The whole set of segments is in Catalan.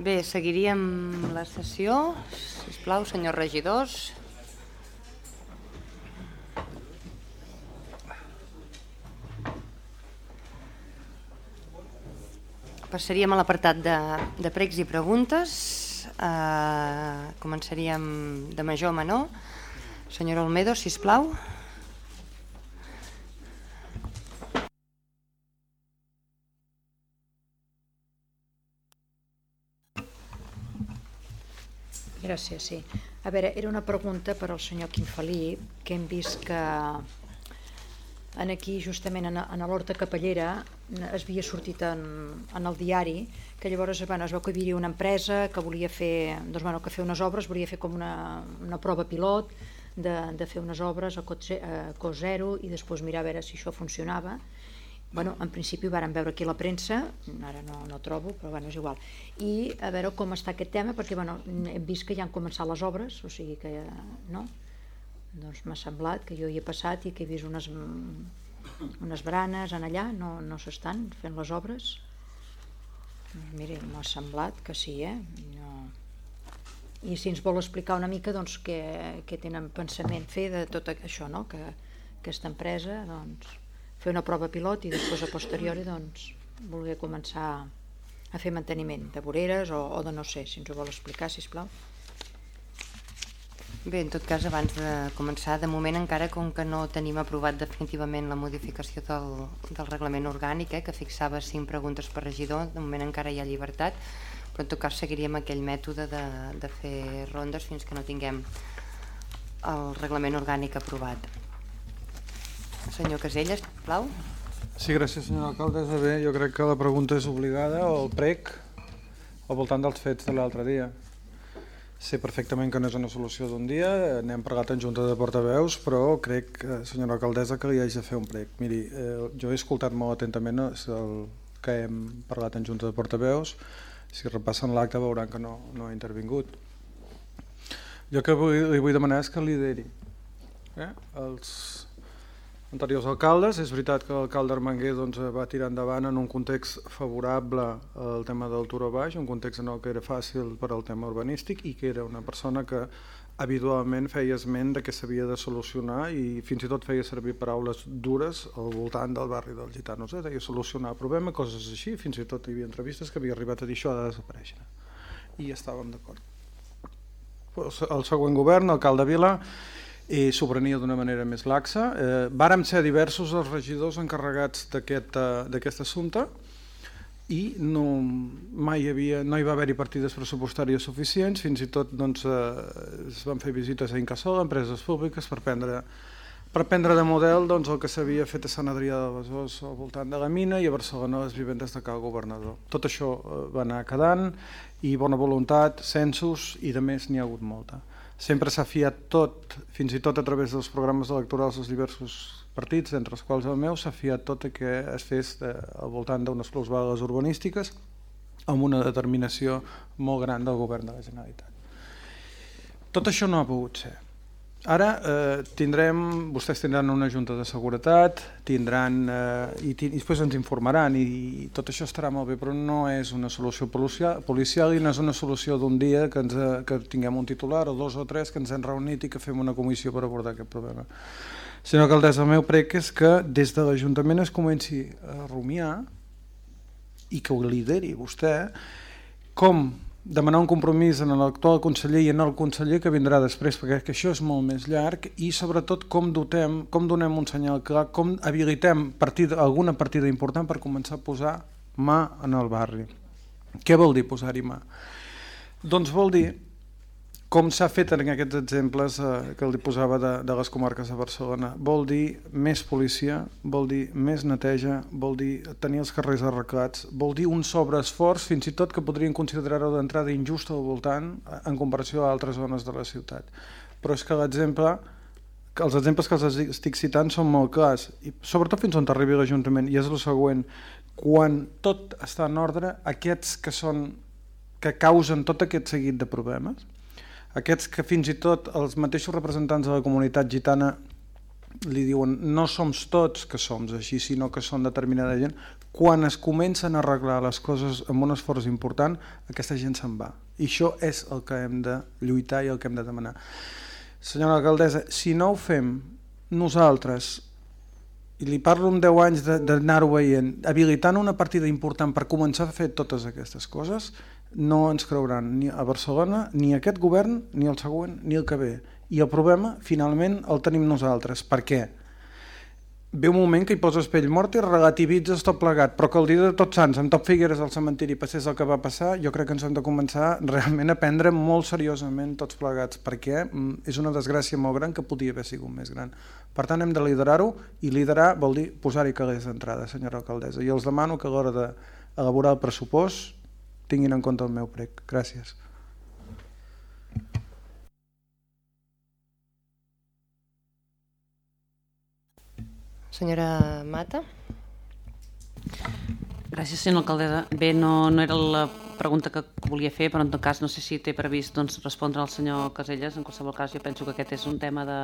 Bé, seguiríem la sessió. Sisplau, senyors regidors. Passaríem a l'apartat de, de pregs i preguntes. Uh, començaríem de major a menor. Senyora Olmedo, si plau. Gràcies, sí. A veure, era una pregunta per al senyor Quim Felip, que hem vist que en aquí, justament en, l'Horta Capellera, es havia sortit en, en el diari que llavors bueno, es veu que hi havia una empresa que volia fer, doncs, bueno, que fer unes obres, volia fer com una, una prova pilot de, de fer unes obres a cost, a cost zero i després mirar a veure si això funcionava bueno, en principi ho vàrem veure aquí a la premsa, ara no, no trobo, però bueno, és igual. I a veure com està aquest tema, perquè bueno, hem vist que ja han començat les obres, o sigui que no? Doncs m'ha semblat que jo hi he passat i que he vist unes, unes branes en allà, no, no s'estan fent les obres. Miri, m'ha semblat que sí, eh? No. I si ens vol explicar una mica doncs, què, què tenen pensament fer de tot això, no? que aquesta empresa doncs, fer una prova pilot i després a posteriori doncs, voler començar a fer manteniment de voreres o, o de no sé, si ens ho vol explicar, si plau. Bé, en tot cas, abans de començar, de moment encara com que no tenim aprovat definitivament la modificació del, del reglament orgànic, eh, que fixava 5 preguntes per regidor, de moment encara hi ha llibertat, però en tot cas seguiríem aquell mètode de, de fer rondes fins que no tinguem el reglament orgànic aprovat. Senyor Caselles, plau. Sí, gràcies senyora alcaldessa. Bé, jo crec que la pregunta és obligada o el prec al voltant dels fets de l'altre dia. Sé perfectament que no és una solució d'un dia, n'hem parlat en Junta de Portaveus, però crec, senyora alcaldessa, que li haig de fer un prec. Miri, eh, jo he escoltat molt atentament el que hem parlat en Junta de Portaveus, si repassen l'acte veuran que no, no ha intervingut. Jo que vull, li vull demanar és que lideri eh? els, anteriors alcaldes. És veritat que l'alcalde Armenguer doncs, va tirar endavant en un context favorable al tema del Turó Baix, un context en el que era fàcil per al tema urbanístic i que era una persona que habitualment feia esment de que s'havia de solucionar i fins i tot feia servir paraules dures al voltant del barri dels gitanos. Eh? Deia solucionar problema, coses així, fins i tot hi havia entrevistes que havia arribat a dir això ha de desaparèixer. I estàvem d'acord. El següent govern, alcalde Vila, i s'ho prenia d'una manera més laxa. Eh, vàrem ser diversos els regidors encarregats d'aquest uh, assumpte i no, mai havia, no hi va haver-hi partides pressupostàries suficients, fins i tot doncs, eh, es van fer visites a Incasol, a empreses públiques, per prendre, per prendre de model doncs, el que s'havia fet a Sant Adrià de Besòs al voltant de la mina i a Barcelona les vivendes de cal governador. Tot això eh, va anar quedant i bona voluntat, censos i de més n'hi ha hagut molta sempre s'ha fiat tot, fins i tot a través dels programes electorals dels diversos partits, entre els quals el meu, s'ha fiat tot que es fes de, al voltant d'unes plusvales urbanístiques amb una determinació molt gran del govern de la Generalitat. Tot això no ha pogut ser. Ara eh, tindrem, vostès tindran una junta de seguretat, tindran, eh, i, i després ens informaran i, i tot això estarà molt bé, però no és una solució policial, policial i no és una solució d'un dia que, ens, que tinguem un titular o dos o tres que ens hem reunit i que fem una comissió per abordar aquest problema. Senyor alcaldessa, el meu prec és que des de l'Ajuntament es comenci a rumiar i que ho lideri vostè com demanar un compromís en l'actual conseller i en el conseller que vindrà després, perquè que això és molt més llarg, i sobretot com dotem, com donem un senyal clar, com habilitem partida, alguna partida important per començar a posar mà en el barri. Què vol dir posar-hi mà? Doncs vol dir com s'ha fet en aquests exemples eh, que li posava de, de les comarques de Barcelona. Vol dir més policia, vol dir més neteja, vol dir tenir els carrers arreglats, vol dir un sobreesforç, fins i tot que podrien considerar-ho d'entrada injusta al voltant eh, en comparació a altres zones de la ciutat. Però és que l'exemple que els exemples que els estic citant són molt clars, i sobretot fins on arribi l'Ajuntament, i és el següent, quan tot està en ordre, aquests que són que causen tot aquest seguit de problemes, aquests que fins i tot els mateixos representants de la comunitat gitana li diuen no som tots que som així, sinó que són determinada gent, quan es comencen a arreglar les coses amb un esforç important, aquesta gent se'n va. I això és el que hem de lluitar i el que hem de demanar. Senyora alcaldessa, si no ho fem nosaltres, i li parlo amb 10 anys d'anar-ho veient, habilitant una partida important per començar a fer totes aquestes coses, no ens creuran ni a Barcelona, ni aquest govern, ni el següent, ni el que ve. I el problema, finalment, el tenim nosaltres. Per què? ve un moment que hi poses pell mort i relativitzes tot plegat, però que el dia de tots sants, amb tot Figueres al cementiri, passés el que va passar, jo crec que ens hem de començar realment a prendre molt seriosament tots plegats, perquè mm, és una desgràcia molt gran que podia haver sigut més gran. Per tant, hem de liderar-ho, i liderar vol dir posar-hi calés d'entrada, senyora alcaldessa. I els demano que a l'hora d'elaborar el pressupost tinguin en compte el meu prec. Gràcies. Senyora Mata. Gràcies, senyora alcaldessa. Bé, no, no era la pregunta que volia fer, però en tot cas no sé si té previst doncs, respondre al senyor Caselles. En qualsevol cas, jo penso que aquest és un tema de,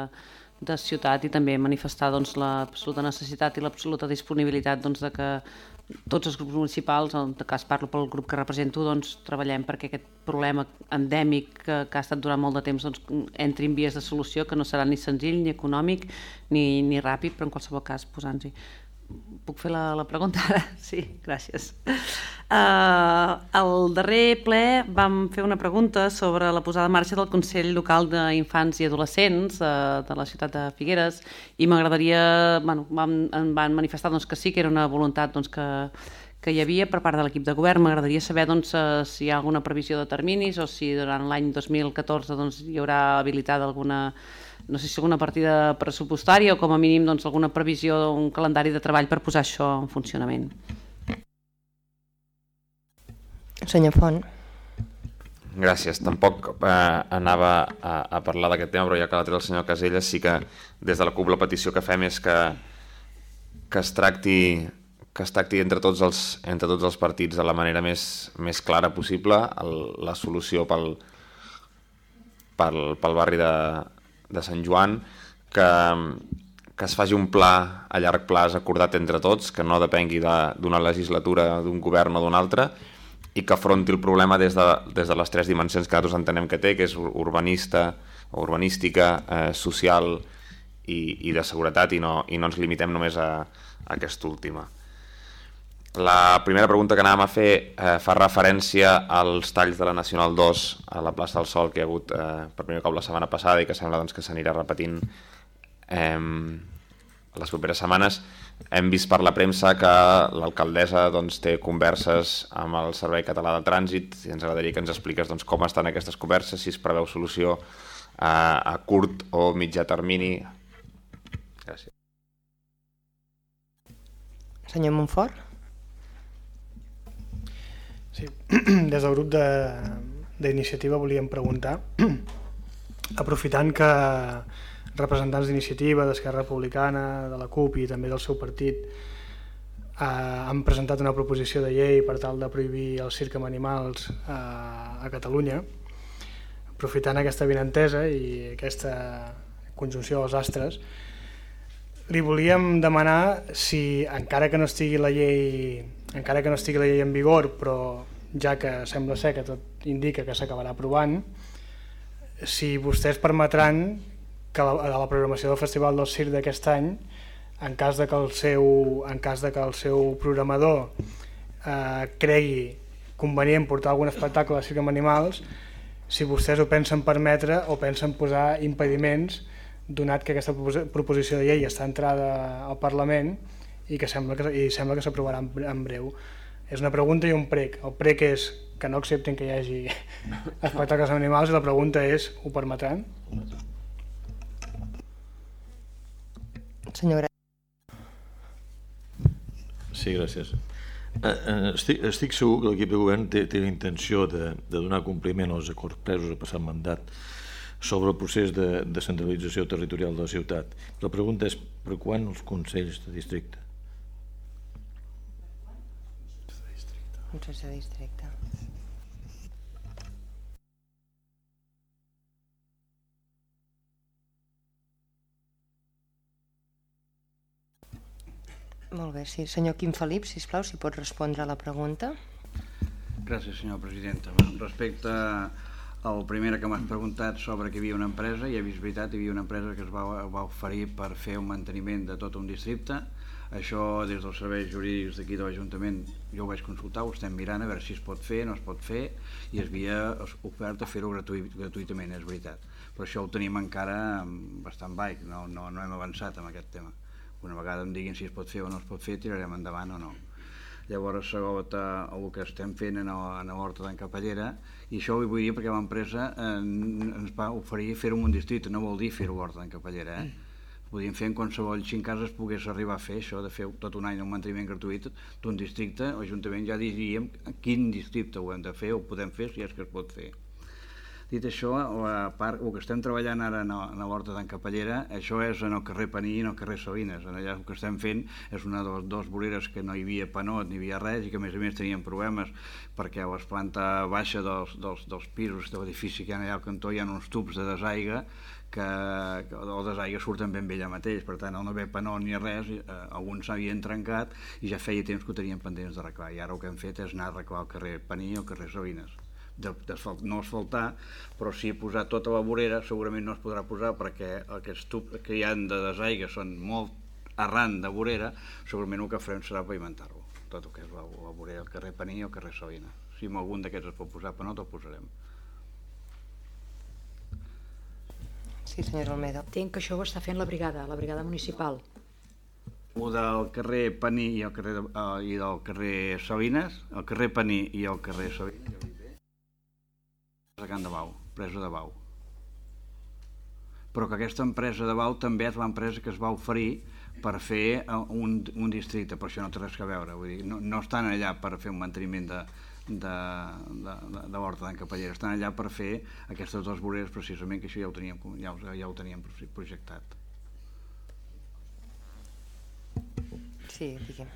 de ciutat i també manifestar doncs, l'absoluta necessitat i l'absoluta disponibilitat doncs, de que tots els grups municipals, en tot cas parlo pel grup que represento, doncs, treballem perquè aquest problema endèmic que, que ha estat durant molt de temps doncs, entri en vies de solució, que no serà ni senzill, ni econòmic, ni, ni ràpid, però en qualsevol cas posant-hi. Puc fer la, la pregunta ara? Sí, gràcies. Uh, al darrer ple vam fer una pregunta sobre la posada en marxa del Consell Local d'Infants i Adolescents uh, de la ciutat de Figueres i m'agradaria, bueno, vam, van manifestar doncs, que sí que era una voluntat doncs, que, que hi havia per part de l'equip de govern. M'agradaria saber doncs, uh, si hi ha alguna previsió de terminis o si durant l'any 2014 doncs, hi haurà habilitada alguna no sé si alguna partida pressupostària o com a mínim doncs, alguna previsió, un calendari de treball per posar això en funcionament. Senyor Font. Gràcies. Tampoc eh, anava a, a parlar d'aquest tema, però ja que l'ha tret el senyor Caselles, sí que des de la CUP la petició que fem és que, que es tracti que es tracti entre tots els, entre tots els partits de la manera més, més clara possible el, la solució pel, pel, pel barri de, de Sant Joan, que, que es faci un pla a llarg plaç acordat entre tots, que no depengui d'una de, legislatura, d'un govern o d'un altre, i que afronti el problema des de, des de les tres dimensions que nosaltres entenem que té, que és urbanista, urbanística, eh, social i, i de seguretat, i no, i no ens limitem només a, a aquesta última. La primera pregunta que anàvem a fer eh, fa referència als talls de la Nacional 2 a la plaça del Sol que hi ha hagut eh, per primer cop la setmana passada i que sembla doncs, que s'anirà repetint eh, les properes setmanes. Hem vist per la premsa que l'alcaldessa doncs, té converses amb el Servei Català de Trànsit i ens agradaria que ens expliques doncs, com estan aquestes converses, si es preveu solució a, a curt o mitjà termini. Gràcies. Senyor Montfort. Sí, des del grup d'iniciativa volíem preguntar, aprofitant que representants d'iniciativa, d'Esquerra Republicana, de la CUP i també del seu partit eh, han presentat una proposició de llei per tal de prohibir el circ amb animals eh, a Catalunya. Aprofitant aquesta vinentesa i aquesta conjunció dels astres, li volíem demanar si, encara que no estigui la llei encara que no estigui la llei en vigor, però ja que sembla ser que tot indica que s'acabarà aprovant, si vostès permetran que la, a la programació del Festival del Circ d'aquest any, en cas de que el seu, en cas de que el seu programador eh, cregui convenient portar algun espectacle de circ amb animals, si vostès ho pensen permetre o pensen posar impediments donat que aquesta proposició de llei està entrada al Parlament i que sembla que, i sembla que s'aprovarà en, en breu. És una pregunta i un prec. El prec és que no accepten que hi hagi espectacles animals i la pregunta és, ho permetran? Senyora. Sí, gràcies. Eh, eh, estic, estic segur que l'equip de govern té, té la intenció de, de donar compliment als acords presos a passat mandat sobre el procés de, de centralització territorial de la ciutat. La pregunta és per quan els consells de districte? Consells de districte. Molt bé, sí. Senyor Quim Felip, si plau, si pot respondre a la pregunta. Gràcies, senyora presidenta. Respecte al primer que m'has preguntat sobre que hi havia una empresa, i he vist veritat, hi havia una empresa que es va, va oferir per fer un manteniment de tot un districte. Això, des dels serveis jurídics d'aquí de l'Ajuntament, jo ho vaig consultar, ho estem mirant a veure si es pot fer, no es pot fer, i es havia ofert a fer-ho gratuït, gratuïtament, és veritat. Però això ho tenim encara bastant baix, no, no, no hem avançat en aquest tema. Una vegada em diguin si es pot fer o no es pot fer, tirarem endavant o no. Llavors, segons el que estem fent en, l'Horta d'en Capellera, i això ho vull dir perquè l'empresa eh, ens va oferir fer-ho en un districte, no vol dir fer-ho a l'Horta d'en Capellera, eh? Podíem fer en qualsevol en casa es pogués arribar a fer això de fer tot un any un manteniment gratuït d'un districte, l'Ajuntament ja diríem quin districte ho hem de fer o podem fer si és que es pot fer. Dit això, a part, el que estem treballant ara a l'Horta d'en Capellera, això és en el carrer Paní i en el carrer Salines. En allà el que estem fent és una de les dues voreres que no hi havia panot ni hi havia res i que a més a més tenien problemes perquè a les planta baixa dels, dels, dels pisos de l'edifici que hi ha allà al cantó hi ha uns tubs de desaiga que, que el desaigua surten ben bé allà mateix, per tant, al no haver panot ni res, eh, alguns s'havien trencat i ja feia temps que ho tenien pendents d'arreglar, i ara el que hem fet és anar a arreglar el carrer Paní i el carrer Salines de, no asfaltar, però sí posar tota la vorera, segurament no es podrà posar perquè aquests tubs que hi han de desaigua són molt arran de vorera, segurament el que farem serà pavimentar-lo, tot el que és la, la vorera, el carrer Paní o el carrer Salina. Si algun d'aquests es pot posar, però no te'l posarem. Sí, senyor Almeida. Entenc que això ho està fent la brigada, la brigada municipal. O del carrer Paní i el carrer, de, uh, i del carrer Salines, el carrer Paní i el carrer Salines, a Can de Bau, empresa de Bau. Però que aquesta empresa de Bau també és l'empresa que es va oferir per fer eh, un, un districte, per això no té res a veure, vull dir, no, no estan allà per fer un manteniment de, de, de, de, de l'Horta d'en Capellera, estan allà per fer aquestes dues voreres precisament, que això ja ho teníem, ja ho, ja ho teníem projectat. Sí, diguem.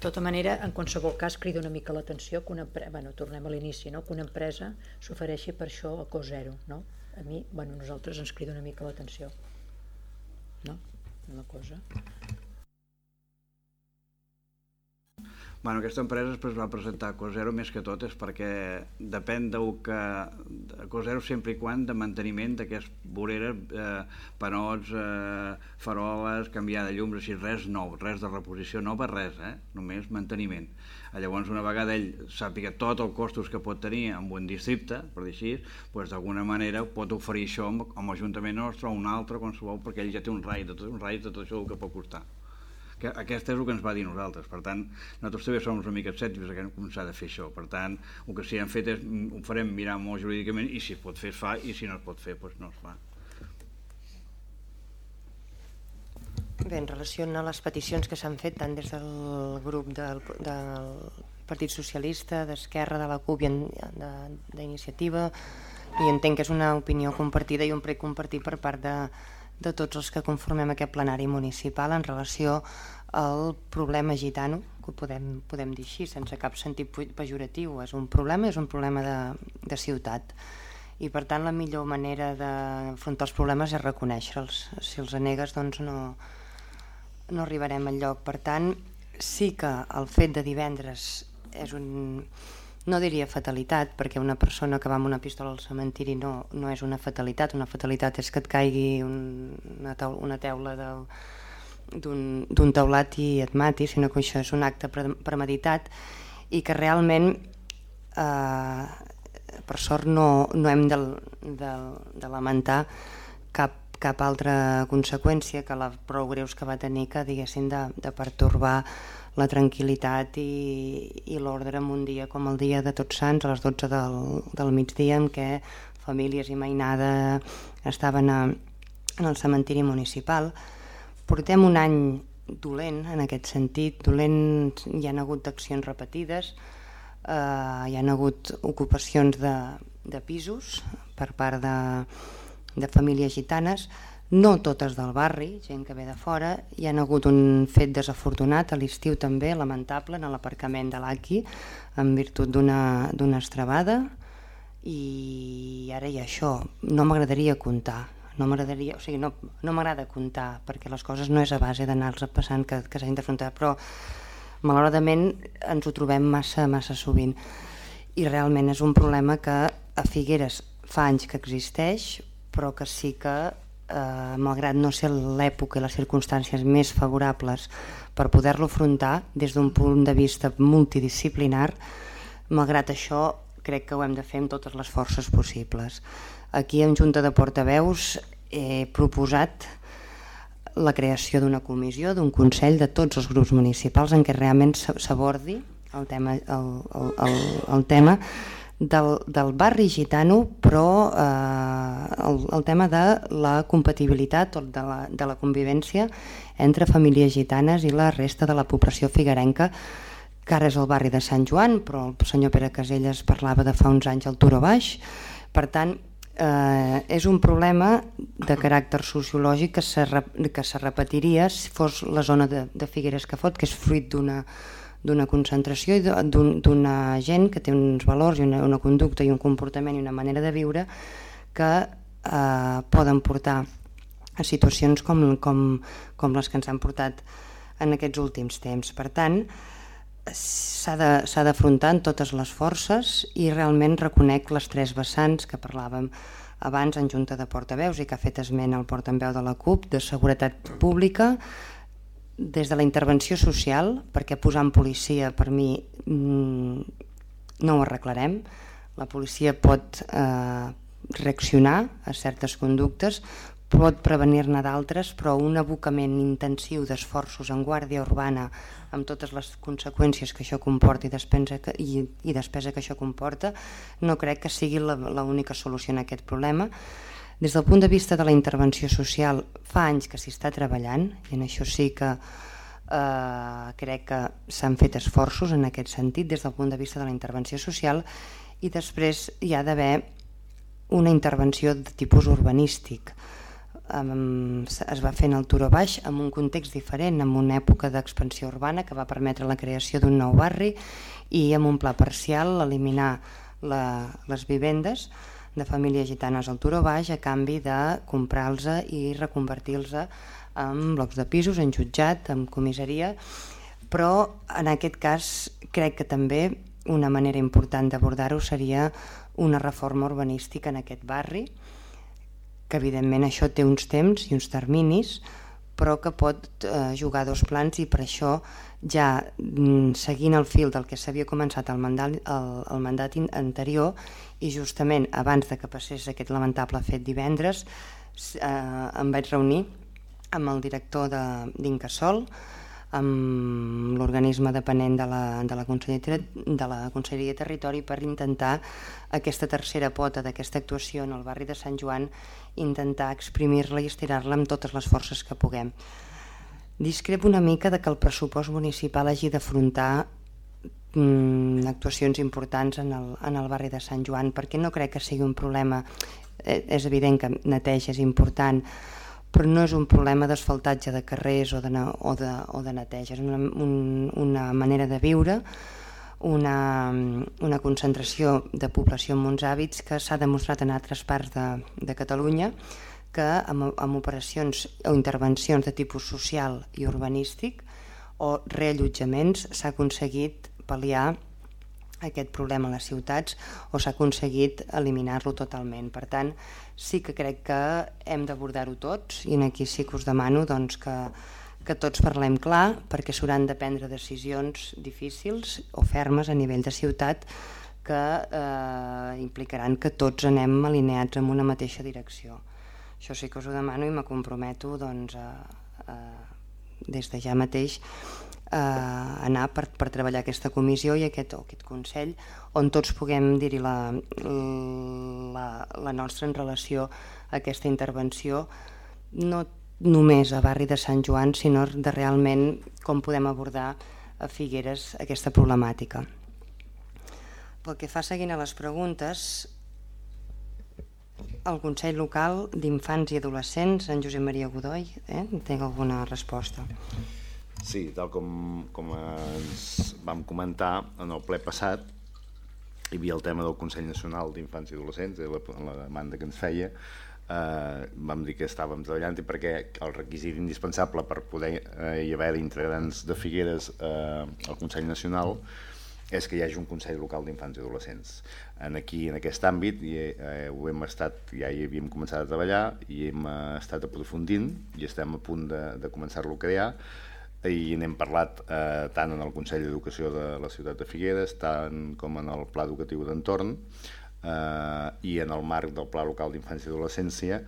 De tota manera, en qualsevol cas, crida una mica l'atenció que una empresa, bueno, tornem a l'inici, no? que una empresa s'ofereixi per això a cost zero. No? A mi, bueno, nosaltres ens crida una mica l'atenció. No? Una cosa. Bueno, aquesta empresa es va presentar a Cosero més que tot és perquè depèn del que... Cosero sempre i quan de manteniment d'aquestes voreres, eh, panots, eh, faroles, canviar de llums, així, res nou, res de reposició nova, res, eh? només manteniment. Llavors, una vegada ell sàpiga tots els costos que pot tenir en un districte, per dir així, doncs d'alguna manera pot oferir això amb, amb l'Ajuntament nostre o un altre, qualsevol, perquè ell ja té un rai de tot, un rai de tot això que pot costar que aquest és el que ens va dir nosaltres. Per tant, nosaltres també som una mica escèptics que hem començat a fer això. Per tant, el que sí hem fet és, mm, ho farem mirar molt jurídicament i si es pot fer es fa i si no es pot fer doncs no es fa. Bé, en relació a les peticions que s'han fet tant des del grup del, del Partit Socialista, d'Esquerra, de la CUP i d'iniciativa, i entenc que és una opinió compartida i un precompartit per part de, de tots els que conformem aquest plenari municipal en relació al problema gitano, que ho podem, podem dir així, sense cap sentit pejoratiu. És un problema, és un problema de, de ciutat. I per tant la millor manera d'afrontar els problemes és reconèixer-los. Si els anegues doncs no, no arribarem al lloc. Per tant, sí que el fet de divendres és un, no diria fatalitat, perquè una persona que va amb una pistola al cementiri no, no és una fatalitat, una fatalitat és que et caigui un, una, taula, una teula d'un teulat i et mati, sinó que això és un acte premeditat i que realment eh, per sort no, no hem de, de, de lamentar cap, cap altra conseqüència que la prou greus que va tenir que diguessin de, de pertorbar la tranquil·litat i, i l'ordre en un dia com el dia de Tots Sants, a les 12 del, del migdia, en què famílies i mainada estaven a, en el cementiri municipal. Portem un any dolent en aquest sentit, dolent hi han hagut accions repetides, eh, hi han hagut ocupacions de, de pisos per part de, de famílies gitanes, no totes del barri, gent que ve de fora, hi ha hagut un fet desafortunat a l'estiu també, lamentable, en l'aparcament de l'Aki, en virtut d'una estrebada, i ara hi ha això. No m'agradaria comptar no m'agradaria, o sigui, no, no m'agrada comptar, perquè les coses no és a base d'anar-los passant que, que s'hagin d'afrontar, però malauradament ens ho trobem massa, massa sovint. I realment és un problema que a Figueres fa anys que existeix, però que sí que, eh, malgrat no ser l'època i les circumstàncies més favorables per poder-lo afrontar des d'un punt de vista multidisciplinar, malgrat això crec que ho hem de fer amb totes les forces possibles. Aquí en Junta de Portaveus he proposat la creació d'una comissió, d'un consell de tots els grups municipals en què realment s'abordi el tema, el, el, el, el tema del, del barri gitano, però eh, el, el tema de la compatibilitat o de la, de la convivència entre famílies gitanes i la resta de la població figuerenca, que ara és el barri de Sant Joan, però el senyor Pere Caselles parlava de fa uns anys al Turó Baix. Per tant, eh, és un problema de caràcter sociològic que se, que se repetiria si fos la zona de, de Figueres que fot, que és fruit d'una d'una concentració i d'una gent que té uns valors i una, una conducta i un comportament i una manera de viure que eh, poden portar a situacions com, com, com les que ens han portat en aquests últims temps. Per tant, s'ha d'afrontar en totes les forces i realment reconec les tres vessants que parlàvem abans en Junta de Portaveus i que ha fet esment el portaveu de la CUP de seguretat pública des de la intervenció social perquè posant policia per mi mm, no ho arreglarem la policia pot eh, reaccionar a certes conductes pot prevenir-ne d'altres, però un abocament intensiu d'esforços en guàrdia urbana amb totes les conseqüències que això comporta i despesa que, i, i despesa que això comporta, no crec que sigui l'única solució a aquest problema. Des del punt de vista de la intervenció social, fa anys que s'hi està treballant, i en això sí que eh, crec que s'han fet esforços en aquest sentit, des del punt de vista de la intervenció social, i després hi ha d'haver una intervenció de tipus urbanístic, es va fer en el Turó Baix amb un context diferent, amb una època d'expansió urbana que va permetre la creació d'un nou barri i amb un pla parcial eliminar la, les vivendes de famílies gitanes al Turó Baix a canvi de comprar-los i reconvertir-los en blocs de pisos, en jutjat, en comissaria, però en aquest cas crec que també una manera important d'abordar-ho seria una reforma urbanística en aquest barri, que evidentment això té uns temps i uns terminis, però que pot eh, jugar dos plans i per això ja mm, seguint el fil del que s'havia començat el mandat, el, el mandat anterior i justament abans de que passés aquest lamentable fet divendres eh, em vaig reunir amb el director d'Incasol, amb l'organisme dependent de la, de, la Conselleria, de la Conselleria de Territori per intentar aquesta tercera pota d'aquesta actuació en el barri de Sant Joan, intentar exprimir-la i estirar-la amb totes les forces que puguem. Discrepo una mica de que el pressupost municipal hagi d'afrontar mm, actuacions importants en el, en el barri de Sant Joan, perquè no crec que sigui un problema, eh, és evident que neteja és important, però no és un problema d'asfaltatge de carrers o de, o de, o de neteja, és una, un, una manera de viure, una, una concentració de població amb uns hàbits que s'ha demostrat en altres parts de, de Catalunya que amb, amb operacions o intervencions de tipus social i urbanístic o reallotjaments s'ha aconseguit pal·liar aquest problema a les ciutats o s'ha aconseguit eliminar-lo totalment. Per tant, sí que crec que hem d'abordar-ho tots i aquí sí que us demano doncs, que, que tots parlem clar perquè s'hauran de prendre decisions difícils o fermes a nivell de ciutat que eh, implicaran que tots anem alineats en una mateixa direcció. Això sí que us ho demano i me comprometo doncs, a, a, des de ja mateix eh, anar per, per treballar aquesta comissió i aquest, aquest Consell on tots puguem dir-hi la, la, la nostra en relació a aquesta intervenció no només a barri de Sant Joan sinó de realment com podem abordar a Figueres aquesta problemàtica. Pel que fa seguint a les preguntes, el Consell Local d'Infants i Adolescents, en Josep Maria Godoy, eh? té alguna resposta. Sí, tal com, com ens vam comentar en el ple passat, hi havia el tema del Consell Nacional d'Infants i Adolescents, la, la demanda que ens feia, eh, vam dir que estàvem treballant i perquè el requisit indispensable per poder eh, hi haver integrants de Figueres eh, al Consell Nacional és que hi hagi un Consell Local d'Infants i Adolescents. En aquí, en aquest àmbit, eh, ho hem estat, ja hi havíem començat a treballar i hem eh, estat aprofundint i estem a punt de, de començar-lo a crear i n'hem parlat eh, tant en el Consell d'Educació de la ciutat de Figueres tant com en el Pla Educatiu d'Entorn eh, i en el marc del Pla Local d'Infància i Adolescència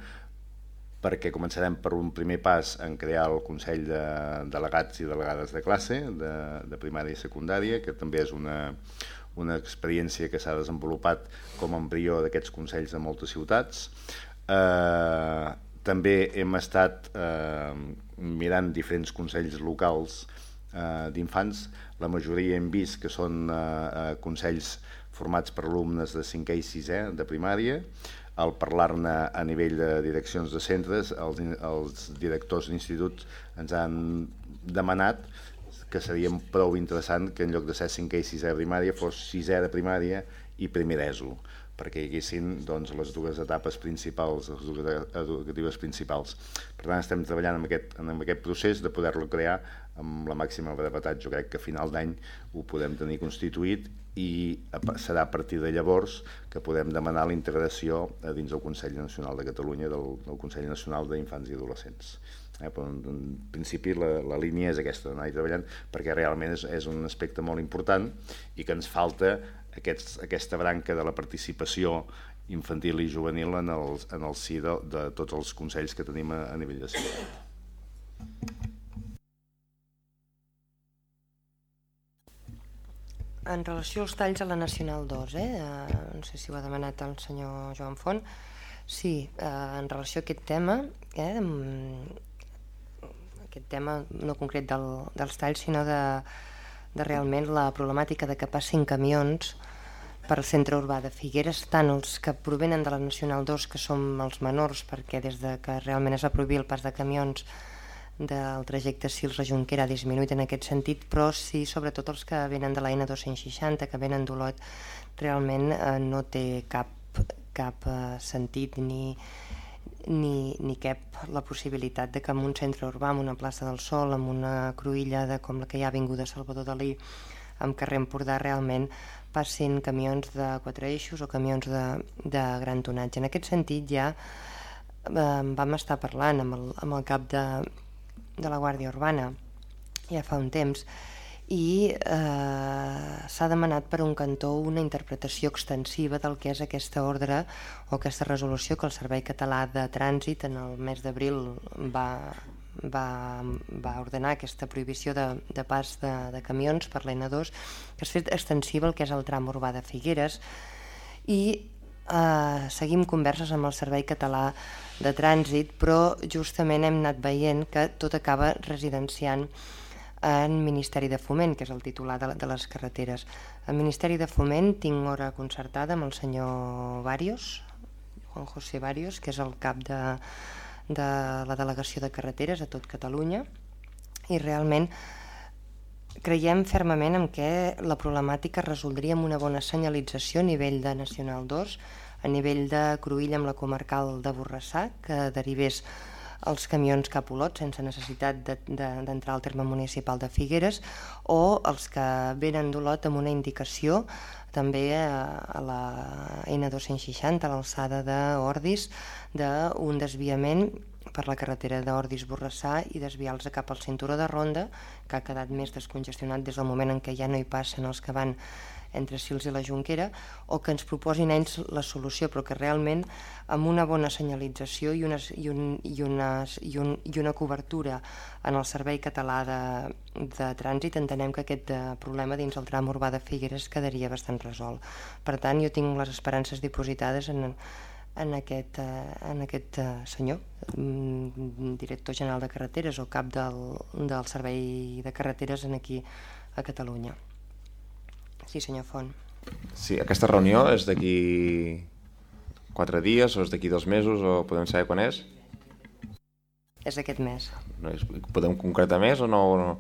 perquè començarem per un primer pas en crear el Consell de Delegats i Delegades de classe de, de primària i secundària, que també és una, una experiència que s'ha desenvolupat com a embrió d'aquests consells de moltes ciutats. Eh, també hem estat eh, mirant diferents consells locals eh, d'infants. La majoria hem vist que són eh, eh consells formats per alumnes de 5è i 6è de primària, al parlar-ne a nivell de direccions de centres, els, els directors d'instituts ens han demanat que seria prou interessant que en lloc de ser 5è i 6è de primària fos 6è de primària i primer d'ESO perquè hi haguessin doncs, les dues etapes principals, les dues educatives principals. Per tant, estem treballant en aquest, en aquest procés de poder-lo crear amb la màxima brevetat. Jo crec que a final d'any ho podem tenir constituït i serà a partir de llavors que podem demanar la integració dins del Consell Nacional de Catalunya del, del Consell Nacional d'Infants i Adolescents. Eh, però en, en principi la, la línia és aquesta, d'anar treballant, perquè realment és, és un aspecte molt important i que ens falta aquests, aquesta branca de la participació infantil i juvenil en el, en el si de, de tots els consells que tenim a, a nivell de ciutat. En relació als talls a la Nacional 2, eh? eh no sé si ho ha demanat el senyor Joan Font, sí, eh, en relació a aquest tema, eh, aquest tema no concret del, dels talls, sinó de, de realment la problemàtica de que passin camions per centre urbà de Figueres, tant els que provenen de la Nacional 2, que som els menors, perquè des de que realment es va prohibir el pas de camions del trajecte Sils-Rajunquera ha disminuït en aquest sentit, però sí sobretot els que venen de la N260, que venen d'Olot, realment eh, no té cap, cap eh, sentit ni, ni, ni cap la possibilitat de que en un centre urbà, en una plaça del Sol, amb una cruïlla de, com la que hi ha vingut a Salvador Dalí, amb carrer Empordà, realment passin camions de quatre eixos o camions de, de gran tonatge. En aquest sentit ja eh, vam estar parlant amb el, amb el cap de, de la Guàrdia Urbana ja fa un temps i eh, s'ha demanat per un cantó una interpretació extensiva del que és aquesta ordre o aquesta resolució que el Servei Català de Trànsit en el mes d'abril va, va, va ordenar aquesta prohibició de, de pas de, de camions per l'N2 que es fet extensiva al que és el tram urbà de Figueres. I eh, seguim converses amb el Servei Català de Trànsit, però justament hem anat veient que tot acaba residenciant en Ministeri de Foment, que és el titular de, de les carreteres. Al Ministeri de Foment tinc hora concertada amb el senyor Varios, Juan José Varios, que és el cap de, de la delegació de carreteres a tot Catalunya, i realment creiem fermament en què la problemàtica resoldria amb una bona senyalització a nivell de Nacional 2, a nivell de Cruïlla amb la comarcal de Borrassà, que derivés els camions cap Olot sense necessitat d'entrar de, de, al terme municipal de Figueres o els que venen d'Olot amb una indicació també a, a la N260 a l'alçada d'Ordis d'un desviament per la carretera d'Ordis-Borrassà i desviar-los cap al cinturó de Ronda, que ha quedat més descongestionat des del moment en què ja no hi passen els que van entre Sils i la Junquera, o que ens proposin ells la solució, però que realment amb una bona senyalització i, unes, i, un, i, unes, i, un, i una cobertura en el Servei Català de, de Trànsit entenem que aquest eh, problema dins el tram urbà de Figueres quedaria bastant resolt. Per tant, jo tinc les esperances dipositades en, en aquest, eh, en aquest eh, senyor, mm, director general de carreteres o cap del, del servei de carreteres en aquí a Catalunya. Sí, senyor Font. Sí, aquesta reunió és d'aquí quatre dies o és d'aquí dos mesos o podem saber quan és? És aquest mes. No és, podem concretar més o no? O no?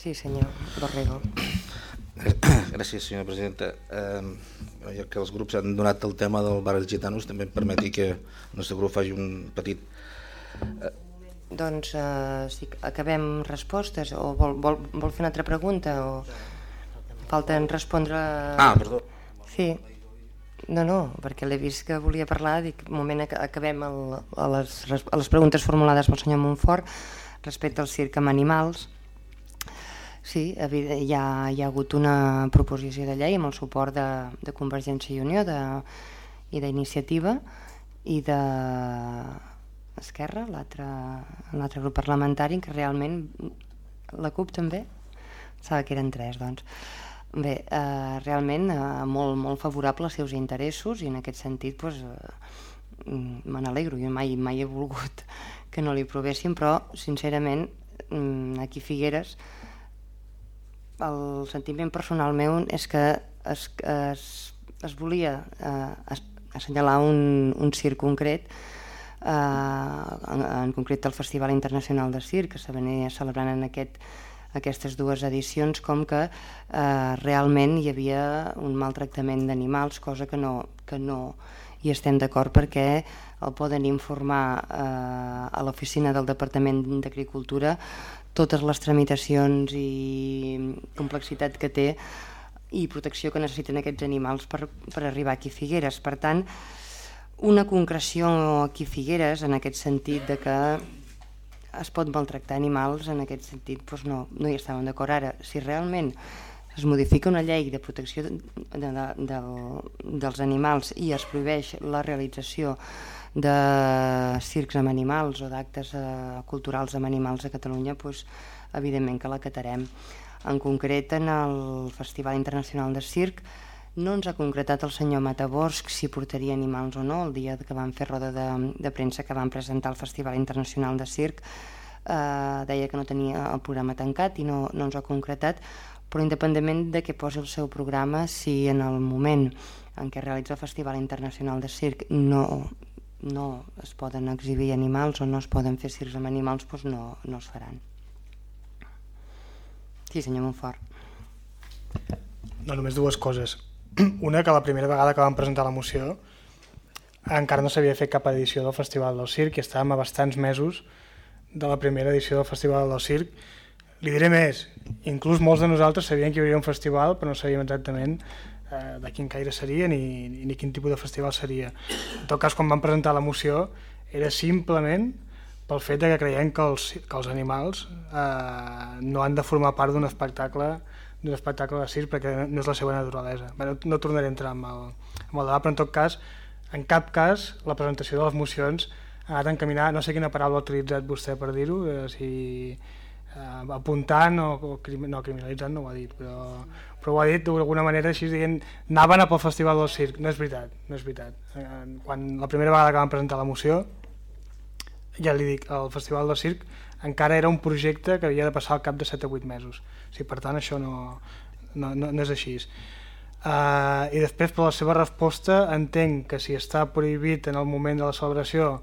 Sí, senyor Borrego. Gràcies, senyora presidenta. Eh, ja que els grups han donat el tema del bar dels gitanos, també em permeti que el nostre grup faci un petit... Eh... Doncs eh, si acabem respostes o vol, vol, vol fer una altra pregunta o falten respondre... Ah, perdó. Sí. No, no, perquè l'he vist que volia parlar, dic, un moment acabem el, a, les, a les preguntes formulades pel senyor Montfort respecte al circ amb animals Sí, hi ha, hi ha hagut una proposició de llei amb el suport de, de Convergència i Unió de, i d'iniciativa i de Esquerra, l'altre grup parlamentari, que realment la CUP també, sabe que eren tres, doncs. Bé, eh, realment eh, molt, molt favorable als seus interessos i en aquest sentit doncs, eh, me n'alegro, jo mai, mai he volgut que no li provessin, però sincerament mm, aquí Figueres el sentiment personal meu és que es, es, es volia eh, assenyalar un, un circ concret eh, en, en concret el Festival Internacional de Circ que venia celebrant en aquest, aquestes dues edicions com que eh, realment hi havia un maltractament d'animals cosa que no, que no hi estem d'acord perquè el poden informar eh, a l'oficina del Departament d'Agricultura totes les tramitacions i complexitat que té i protecció que necessiten aquests animals per, per arribar aquí a Figueres. Per tant, una concreció aquí Figueres en aquest sentit de que es pot maltractar animals, en aquest sentit doncs no, no hi estàvem d'acord. Ara, si realment es modifica una llei de protecció de, de, de, dels animals i es prohibeix la realització de circs amb animals o d'actes eh, culturals amb animals a Catalunya, doncs, evidentment que l'acatarem. En concret, en el Festival Internacional de Circ, no ens ha concretat el senyor Mataborsc si portaria animals o no. El dia que vam fer roda de, de premsa que vam presentar el Festival Internacional de Circ eh, deia que no tenia el programa tancat i no, no ens ha concretat, però independentment de què posi el seu programa, si en el moment en què realitza el Festival Internacional de Circ no, no es poden exhibir animals o no es poden fer circs amb animals, doncs no, no es faran. Sí, senyor Montfort. No, només dues coses. Una, que la primera vegada que vam presentar la moció encara no s'havia fet cap edició del Festival del Circ i estàvem a bastants mesos de la primera edició del Festival del Circ. Li diré més, inclús molts de nosaltres sabien que hi hauria un festival, però no sabíem exactament eh, de quin caire seria ni, ni quin tipus de festival seria. En tot cas, quan vam presentar la moció, era simplement pel fet de que creiem que els, que els animals eh, no han de formar part d'un espectacle d'un espectacle de circ perquè no és la seva naturalesa. Bé, no, tornaré a entrar en el, en el debat, però en tot cas, en cap cas, la presentació de les mocions ha anat encaminada, no sé quina paraula ha utilitzat vostè per dir-ho, eh, si eh, apuntant o, o crim, no, criminalitzant no ho ha dit, però, però ho ha dit d'alguna manera així dient anaven a pel Festival del Circ, no és veritat, no és veritat. Quan la primera vegada que vam presentar la moció, ja li dic, el Festival del Circ encara era un projecte que havia de passar al cap de 7 o 8 mesos. O sigui, per tant, això no, no, no, no és així. Uh, I després, per la seva resposta, entenc que si està prohibit en el moment de la celebració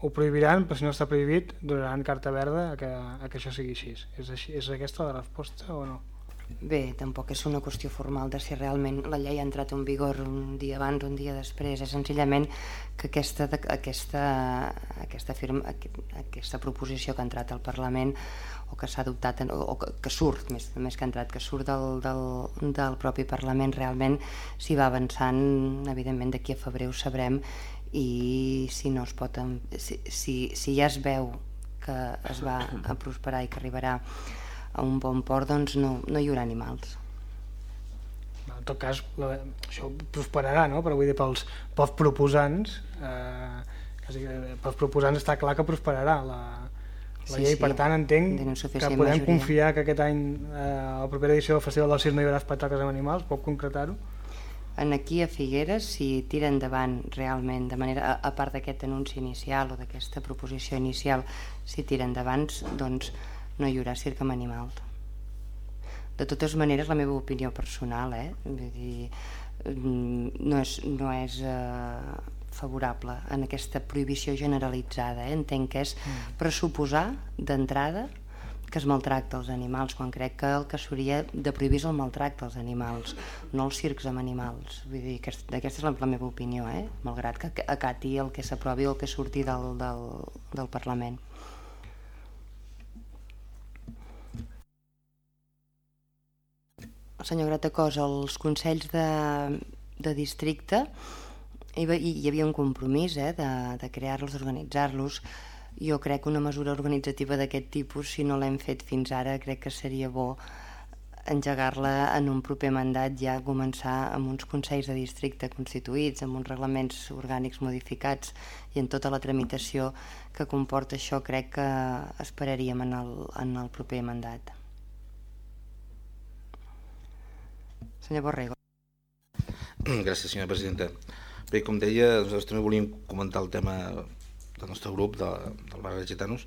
ho prohibiran, però si no està prohibit donaran carta verda a que, a que això sigui així. És, així, és aquesta la resposta o no? Bé, tampoc és una qüestió formal de si realment la llei ha entrat en vigor un dia abans o un dia després, és senzillament que aquesta, aquesta, aquesta, firma, aquesta proposició que ha entrat al Parlament o que s'ha adoptat o, o que, que surt, més, més que ha entrat, que surt del, del, del propi Parlament realment s'hi va avançant, evidentment d'aquí a febrer ho sabrem i si no es pot si, si, si ja es veu que es va a prosperar i que arribarà a un bon port doncs no, no hi haurà animals en tot cas la, això prosperarà no? però vull dir pels, pels proposants eh, quasi, pels proposants està clar que prosperarà la, la sí, llei, sí. per tant entenc que podem majoria. confiar que aquest any eh, la propera edició del Festival del Circ no hi haurà espectacles amb animals, pot concretar-ho? en aquí a Figueres, si tira endavant realment, de manera, a, a part d'aquest anunci inicial o d'aquesta proposició inicial, si tira endavant, doncs no hi haurà circ amb animals. De totes maneres, la meva opinió personal, eh? Vull dir, mm, no és, no és eh, favorable en aquesta prohibició generalitzada. Eh? Entenc que és mm. pressuposar d'entrada que es maltracta els animals, quan crec que el que s'hauria de prohibir és el maltracte als animals, no els circs amb animals. Vull dir, que aquesta és la, la meva opinió, eh? malgrat que acati el que s'aprovi o el que surti del, del, del Parlament. Senyor Gratacós, els consells de, de districte hi, hi havia un compromís eh, de, de crear-los, d'organitzar-los, jo crec que una mesura organitzativa d'aquest tipus, si no l'hem fet fins ara, crec que seria bo engegar-la en un proper mandat ja començar amb uns consells de districte constituïts, amb uns reglaments orgànics modificats i en tota la tramitació que comporta això crec que esperaríem en el, en el proper mandat. Senyor Borrego. Gràcies, senyora presidenta. Bé, com deia, nosaltres també volíem comentar el tema del nostre grup de, del barri de Gitanos.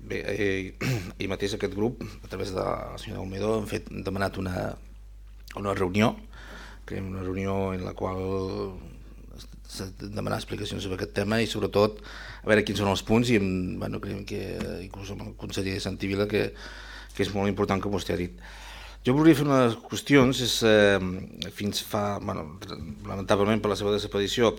Bé, eh, i mateix aquest grup a través de la senyora Almedó hem fet hem demanat una, una reunió que una reunió en la qual demanar explicacions sobre aquest tema i sobretot a veure quins són els punts i bueno, creiem que inclús amb el conseller Santivila que, que és molt important que vostè ha dit jo volia fer unes qüestions és, eh, fins fa, bueno, lamentablement per la seva desaparició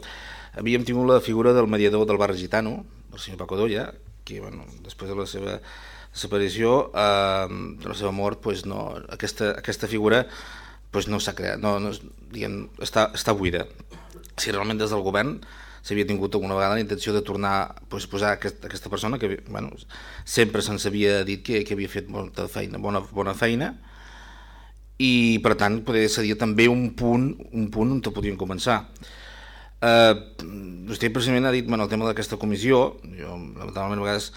havíem tingut la figura del mediador del barri gitano, el senyor Paco Dolla, que bueno, després de la seva desaparició, eh, de la seva mort, pues no, aquesta, aquesta figura pues no s'ha creat, no, no, diguem, està, està buida. Si realment des del govern s'havia tingut alguna vegada la intenció de tornar pues, posar aquest, aquesta persona que bueno, sempre se'ns havia dit que, que havia fet molta feina, bona, bona feina i per tant poder seria també un punt, un punt on podien començar. Uh, vostè precisament ha dit bueno, el tema d'aquesta comissió, jo lamentablement a vegades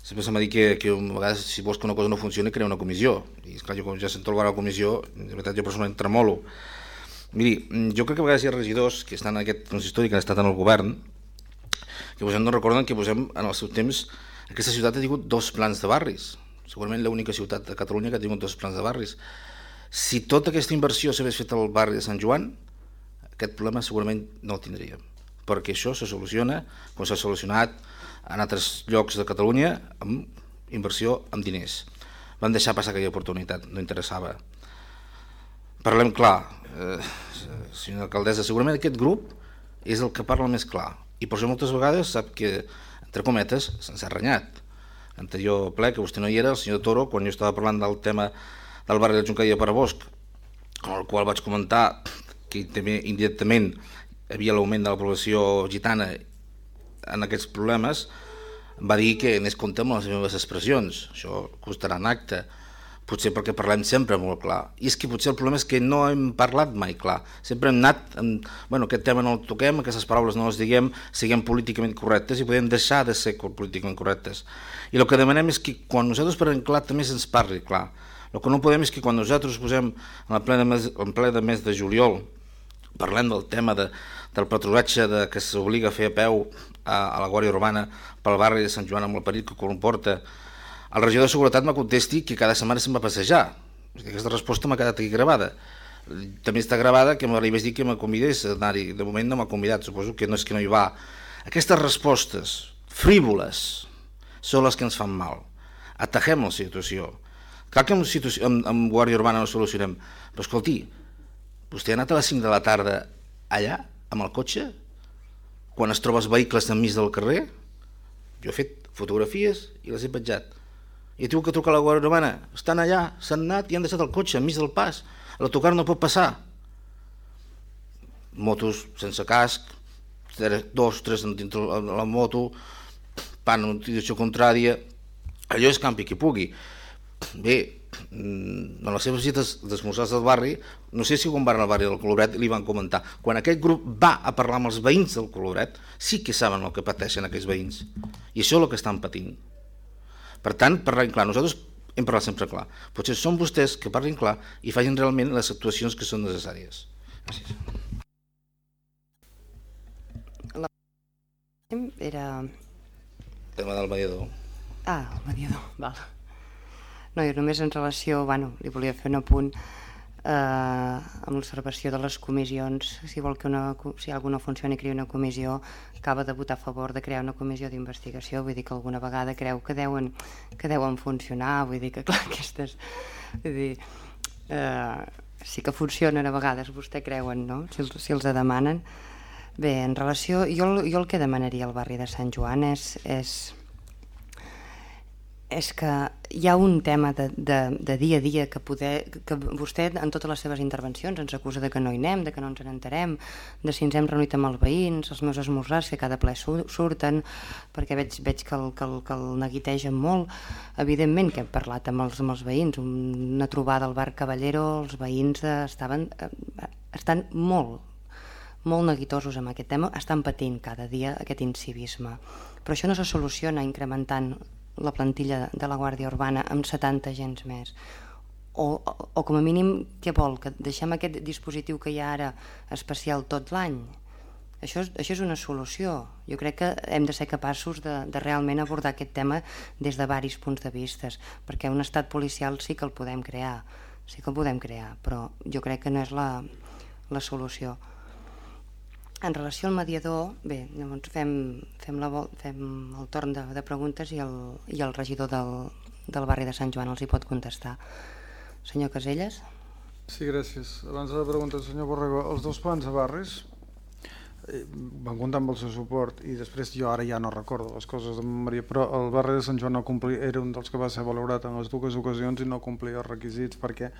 sempre se m'ha dit que, que a vegades si vols que una cosa no funcioni crea una comissió. I esclar, jo com ja sento el la comissió de veritat jo personalment tremolo. Miri, jo crec que a vegades hi ha regidors que estan en aquest consistori, que han estat en el govern que posem, no recorden que posem en el seu temps aquesta ciutat ha tingut dos plans de barris. Segurament l'única ciutat de Catalunya que ha tingut dos plans de barris si tota aquesta inversió s'hagués fet al barri de Sant Joan aquest problema segurament no el tindríem, perquè això se soluciona com s'ha solucionat en altres llocs de Catalunya amb inversió amb diners. Van deixar passar aquella oportunitat, no interessava. Parlem clar, eh, senyora alcaldessa, segurament aquest grup és el que parla més clar, i per això moltes vegades sap que, entre cometes, se'ns ha renyat. L'anterior ple, que vostè no hi era, el senyor Toro, quan jo estava parlant del tema del barri de Junqueria per a Bosc, amb el qual vaig comentar que també indirectament havia l'augment de la població gitana en aquests problemes, va dir que anés compte amb les meves expressions. Això costarà en acte, potser perquè parlem sempre molt clar. I és que potser el problema és que no hem parlat mai clar. Sempre hem anat, amb, bueno, aquest tema no el toquem, aquestes paraules no les diguem, siguem políticament correctes i podem deixar de ser políticament correctes. I el que demanem és que quan nosaltres parlem clar també se'ns parli clar. El que no podem és que quan nosaltres posem en, ple de mes, en ple de mes de juliol parlem del tema de, del patrullatge de, que s'obliga a fer a peu a, a la Guàrdia Urbana pel barri de Sant Joan amb el perill que comporta, el regidor de Seguretat me contesti que cada setmana se'n va passejar. Aquesta resposta m'ha quedat aquí gravada. També està gravada que li vaig dir que me convidés a anar-hi. De moment no m'ha convidat, suposo que no és que no hi va. Aquestes respostes frívoles són les que ens fan mal. Atajem la situació. Clar que amb, situació, amb, amb Guàrdia Urbana no solucionem, però escolti, Vostè ha anat a les 5 de la tarda allà, amb el cotxe, quan es troba els vehicles enmig del carrer? Jo he fet fotografies i les he petjat. I tinc que trucar a la Guàrdia Urbana. Estan allà, s'han anat i han deixat el cotxe enmig del pas. L'autocar no pot passar. Motos sense casc, dos, tres dintre la moto, pan en direcció contrària. Allò és campi qui pugui. Bé, Mm, en les seves visites d'esmorzars del barri, no sé si quan van al barri del Coloret li van comentar, quan aquest grup va a parlar amb els veïns del Coloret, sí que saben el que pateixen aquells veïns, i això és el que estan patint. Per tant, parlem clar, nosaltres hem parlat sempre clar. Potser són vostès que parlin clar i facin realment les actuacions que són necessàries. Gràcies. La... Era... El tema del mediador. Ah, el mediador, val. No, jo només en relació, bueno, li volia fer un apunt eh, amb l'observació de les comissions, si vol que una, si alguna funcioni crea una comissió, acaba de votar a favor de crear una comissió d'investigació, vull dir que alguna vegada creu que deuen, que deuen funcionar, vull dir que clar, aquestes... Vull dir, eh, sí que funcionen a vegades, vostè creuen, no? Si, si els demanen. Bé, en relació... Jo, jo el que demanaria al barri de Sant Joan és, és és que hi ha un tema de, de, de dia a dia que, poder, que vostè en totes les seves intervencions ens acusa de que no hi anem, de que no ens n'enterem, de si ens hem reunit amb els veïns, els meus esmorzars que cada ple surten, perquè veig, veig que, el, que, el, que el neguitegen molt. Evidentment que hem parlat amb els, amb els veïns, una trobada al bar Caballero, els veïns estaven, eh, estan molt, molt neguitosos amb aquest tema, estan patint cada dia aquest incivisme. Però això no se soluciona incrementant la plantilla de la Guàrdia Urbana amb 70 agents més o, o, com a mínim què vol? Que deixem aquest dispositiu que hi ha ara especial tot l'any? Això, és, això és una solució. Jo crec que hem de ser capaços de, de realment abordar aquest tema des de varis punts de vista, perquè un estat policial sí que el podem crear, sí que el podem crear, però jo crec que no és la, la solució. En relació al mediador, bé, llavors fem, fem, la, fem el torn de, de preguntes i el, i el regidor del, del barri de Sant Joan els hi pot contestar. Senyor Caselles? Sí, gràcies. Abans de la pregunta, senyor Borrego, els dos plans de barris eh, van comptar amb el seu suport i després jo ara ja no recordo les coses de Maria, però el barri de Sant Joan no complia, era un dels que va ser valorat en les dues ocasions i no complia els requisits perquè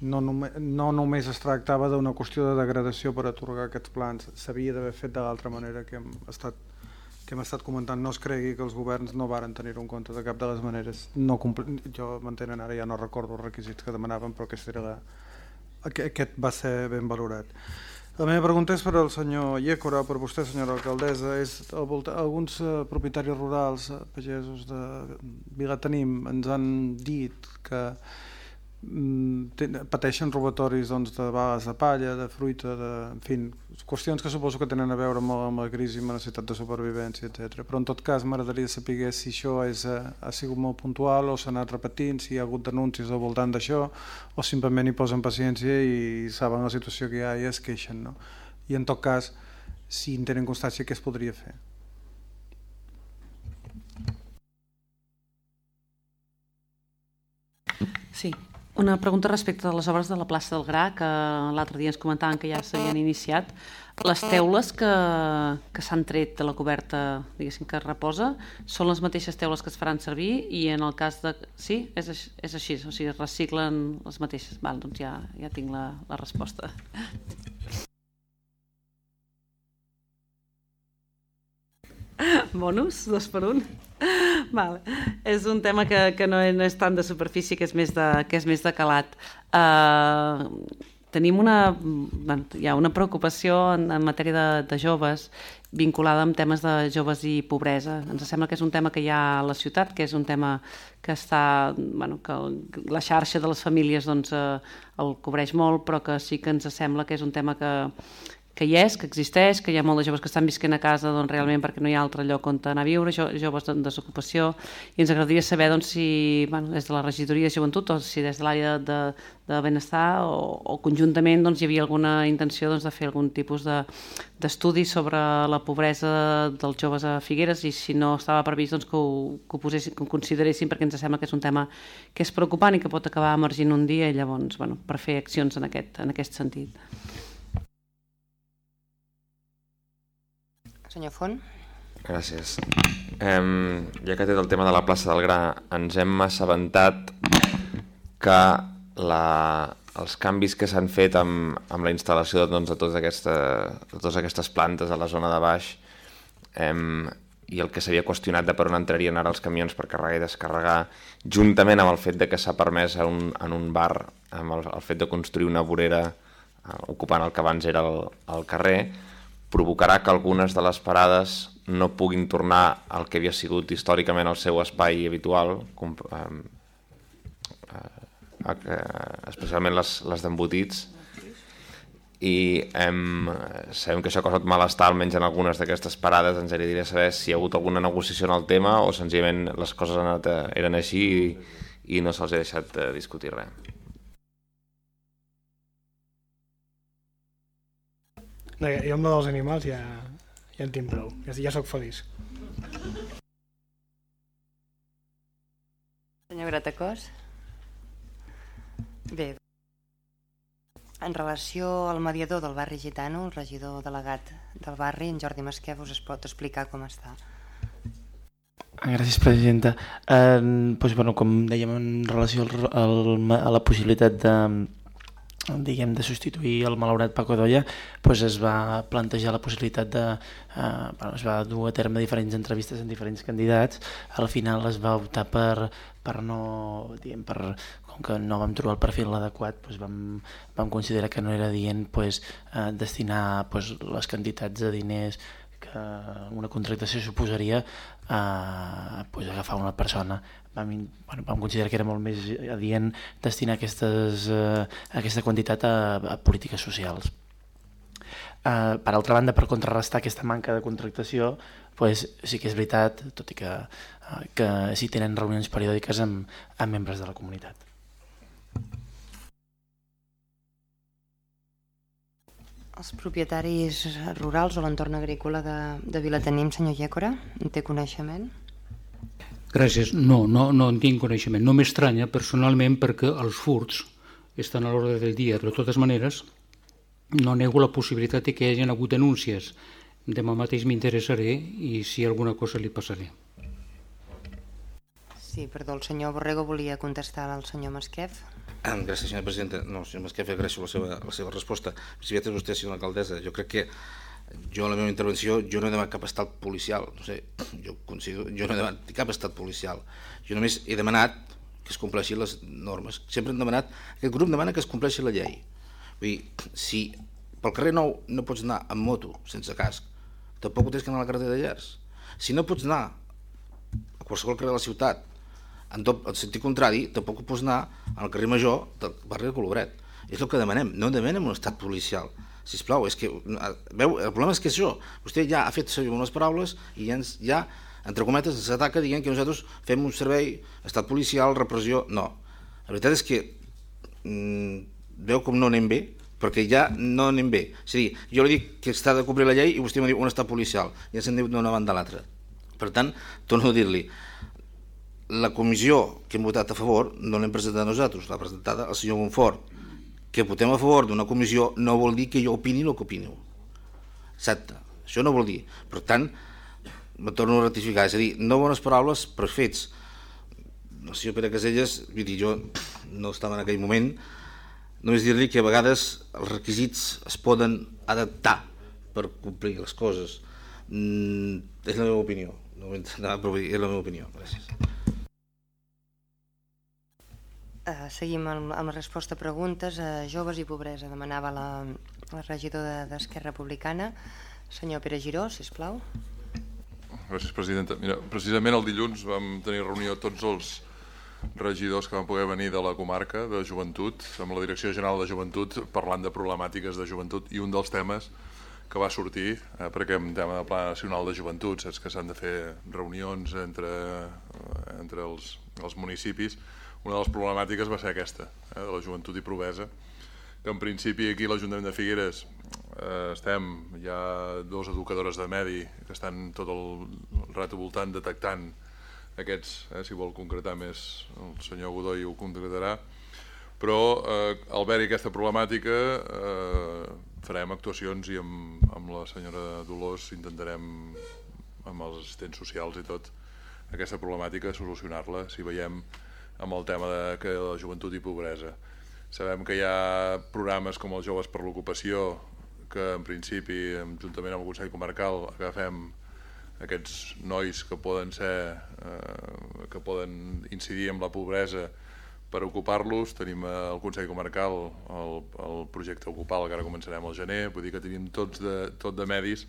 no, només, no només es tractava d'una qüestió de degradació per atorgar aquests plans, s'havia d'haver fet de l'altra manera que hem estat que hem estat comentant, no es cregui que els governs no varen tenir-ho en compte de cap de les maneres. No jo m'entenen ara, ja no recordo els requisits que demanaven, però aquest, era la, aquest va ser ben valorat. La meva pregunta és per al senyor Iécora, per vostè, senyora alcaldessa. És, alguns uh, propietaris rurals, uh, pagesos de Vilatenim, ens han dit que pateixen robatoris doncs, de bales de palla, de fruita, de, en fi, qüestions que suposo que tenen a veure amb, amb la crisi, amb la necessitat de supervivència, etc. Però en tot cas m'agradaria saber si això és, eh, ha sigut molt puntual o s'ha anat repetint, si hi ha hagut denúncies al voltant d'això o simplement hi posen paciència i saben la situació que hi ha i es queixen. No? I en tot cas, si en tenen constància, què es podria fer? Sí, una pregunta respecte a les obres de la plaça del Gra, que l'altre dia ens comentaven que ja s'havien iniciat. Les teules que, que s'han tret de la coberta, diguéssim, que reposa, són les mateixes teules que es faran servir i en el cas de... Sí, és, és així, o sigui, reciclen les mateixes. Val, doncs ja, ja tinc la, la resposta. Bonus, dos per un. Val. És un tema que, que no, és tant de superfície, que és més de, que és més de calat. Uh, tenim una, bueno, hi ha una preocupació en, en matèria de, de joves vinculada amb temes de joves i pobresa. Ens sembla que és un tema que hi ha a la ciutat, que és un tema que està, bueno, que la xarxa de les famílies doncs, eh, el cobreix molt, però que sí que ens sembla que és un tema que, que hi és, que existeix, que hi ha molts de joves que estan visquent a casa doncs, realment perquè no hi ha altre lloc on anar a viure, jo, joves en desocupació, i ens agradaria saber doncs, si bueno, des de la regidoria de joventut o si des de l'àrea de, de benestar o, o conjuntament doncs, hi havia alguna intenció doncs, de fer algun tipus d'estudi de, sobre la pobresa dels joves a Figueres i si no estava previst doncs, que, ho, que, ho posessin, que ho consideressin perquè ens sembla que és un tema que és preocupant i que pot acabar emergint un dia i llavors bueno, per fer accions en aquest, en aquest sentit. Senyor Font. Gràcies. Um, ja que té el tema de la plaça del Gra, ens hem assabentat que la, els canvis que s'han fet amb, amb la instal·lació doncs, de, totes aquesta, de totes aquestes plantes a la zona de baix um, i el que s'havia qüestionat de per on entrarien ara els camions per carregar i descarregar, juntament amb el fet de que s'ha permès en un, en un bar, amb el, el fet de construir una vorera uh, ocupant el que abans era el, el carrer, provocarà que algunes de les parades no puguin tornar al que havia sigut històricament el seu espai habitual, com, eh, eh, especialment les, les d'embotits, i hem, sabem que això ha causat malestar almenys en algunes d'aquestes parades, ens agradaria saber si hi ha hagut alguna negociació en el tema o senzillament les coses han anat, eren així i, i no se'ls ha deixat discutir res. No, jo amb dels animals ja, ja en tinc prou, ja, ja sóc feliç. Senyor Gratacós? Bé, en relació al mediador del barri gitano, el regidor delegat del barri, en Jordi Masquef, us es pot explicar com està. Gràcies, presidenta. Eh, doncs, bueno, com dèiem en relació al, al, a la possibilitat de, diguem, de substituir el malaurat Paco Dolla, doncs es va plantejar la possibilitat de... Eh, bueno, es va dur a terme diferents entrevistes amb diferents candidats. Al final es va optar per, per no... Diguem, per, com que no vam trobar el perfil adequat, doncs vam, vam considerar que no era dient doncs, eh, destinar doncs, les quantitats de diners que una contractació suposaria eh, pues, agafar una persona vam, bueno, vam considerar que era molt més adient destinar aquestes, eh, aquesta quantitat a, a polítiques socials. Eh, per altra banda, per contrarrestar aquesta manca de contractació, pues, sí que és veritat, tot i que, eh, que sí tenen reunions periòdiques amb, amb membres de la comunitat. Els propietaris rurals o l'entorn agrícola de, de Vilatenim, senyor Llécora, en té coneixement? Gràcies. No, no, no en tinc coneixement. No m'estranya personalment perquè els furts estan a l'ordre del dia. De totes maneres, no nego la possibilitat de que hi hagi hagut denúncies. Demà mateix m'interessaré i si alguna cosa li passaré. Sí, perdó, el senyor Borrego volia contestar al senyor Masquef. Gràcies, senyora presidenta. No, senyor Masquef, agraeixo la seva, la seva resposta. Si veig vostè, senyora alcaldessa, jo crec que jo la meva intervenció jo no he demanat cap estat policial no sé, jo, considero, jo no he demanat cap estat policial. Jo només he demanat que es compleixin les normes. Sempre hem demanat, aquest grup demana que es compleixi la llei. Vull dir, si pel carrer nou no pots anar amb moto sense casc, tampoc ho tens que anar a la carretera de Llers. Si no pots anar a qualsevol carrer de la ciutat en, tot, en sentit contrari, tampoc ho pots anar al carrer major del barri de Colobret. És el que demanem, no demanem un estat policial si plau, és que, veu, el problema és que això, vostè ja ha fet servir unes paraules i ja, ens, ja entre cometes, s'ataca dient que nosaltres fem un servei, estat policial, repressió, no. La veritat és que mm, veu com no anem bé, perquè ja no anem bé. És a dir, jo li dic que està de complir la llei i vostè em diu un estat policial, ens en diu d'una banda a l'altra. Per tant, torno a dir-li, la comissió que hem votat a favor no l'hem presentat nosaltres, l'ha presentada el senyor Bonfort, que votem a favor d'una comissió no vol dir que jo opini el que opino. Exacte, això no vol dir. Per tant, me torno a ratificar, és a dir, no bones paraules per fets. El senyor Pere Caselles, vull dir, jo no estava en aquell moment, només dir-li que a vegades els requisits es poden adaptar per complir les coses. Mm, és la meva opinió, no és la meva opinió. Gràcies. Uh, seguim amb, la resposta a preguntes. Uh, joves i pobresa, demanava la, la regidor d'Esquerra de, Republicana. Senyor Pere Giró, si plau. Gràcies, presidenta. Mira, precisament el dilluns vam tenir reunió tots els regidors que van poder venir de la comarca de joventut, amb la Direcció General de Joventut, parlant de problemàtiques de joventut, i un dels temes que va sortir, eh, perquè en tema de Pla Nacional de Joventut, saps que s'han de fer reunions entre, eh, entre els, els municipis, una de les problemàtiques va ser aquesta, eh, de la joventut i provesa, que en principi aquí a l'Ajuntament de Figueres eh, estem, hi ha dos educadores de medi que estan tot el, rato voltant detectant aquests, eh, si vol concretar més el senyor Godoy ho concretarà, però eh, al veure aquesta problemàtica eh, farem actuacions i amb, amb la senyora Dolors intentarem amb els assistents socials i tot aquesta problemàtica solucionar-la si veiem amb el tema de que la joventut i pobresa. Sabem que hi ha programes com els Joves per l'Ocupació que en principi, juntament amb el Consell Comarcal, agafem aquests nois que poden ser eh, que poden incidir en la pobresa per ocupar-los, tenim el Consell Comarcal el, el projecte Ocupal que ara començarem al gener, vull dir que tenim tots de, tot de medis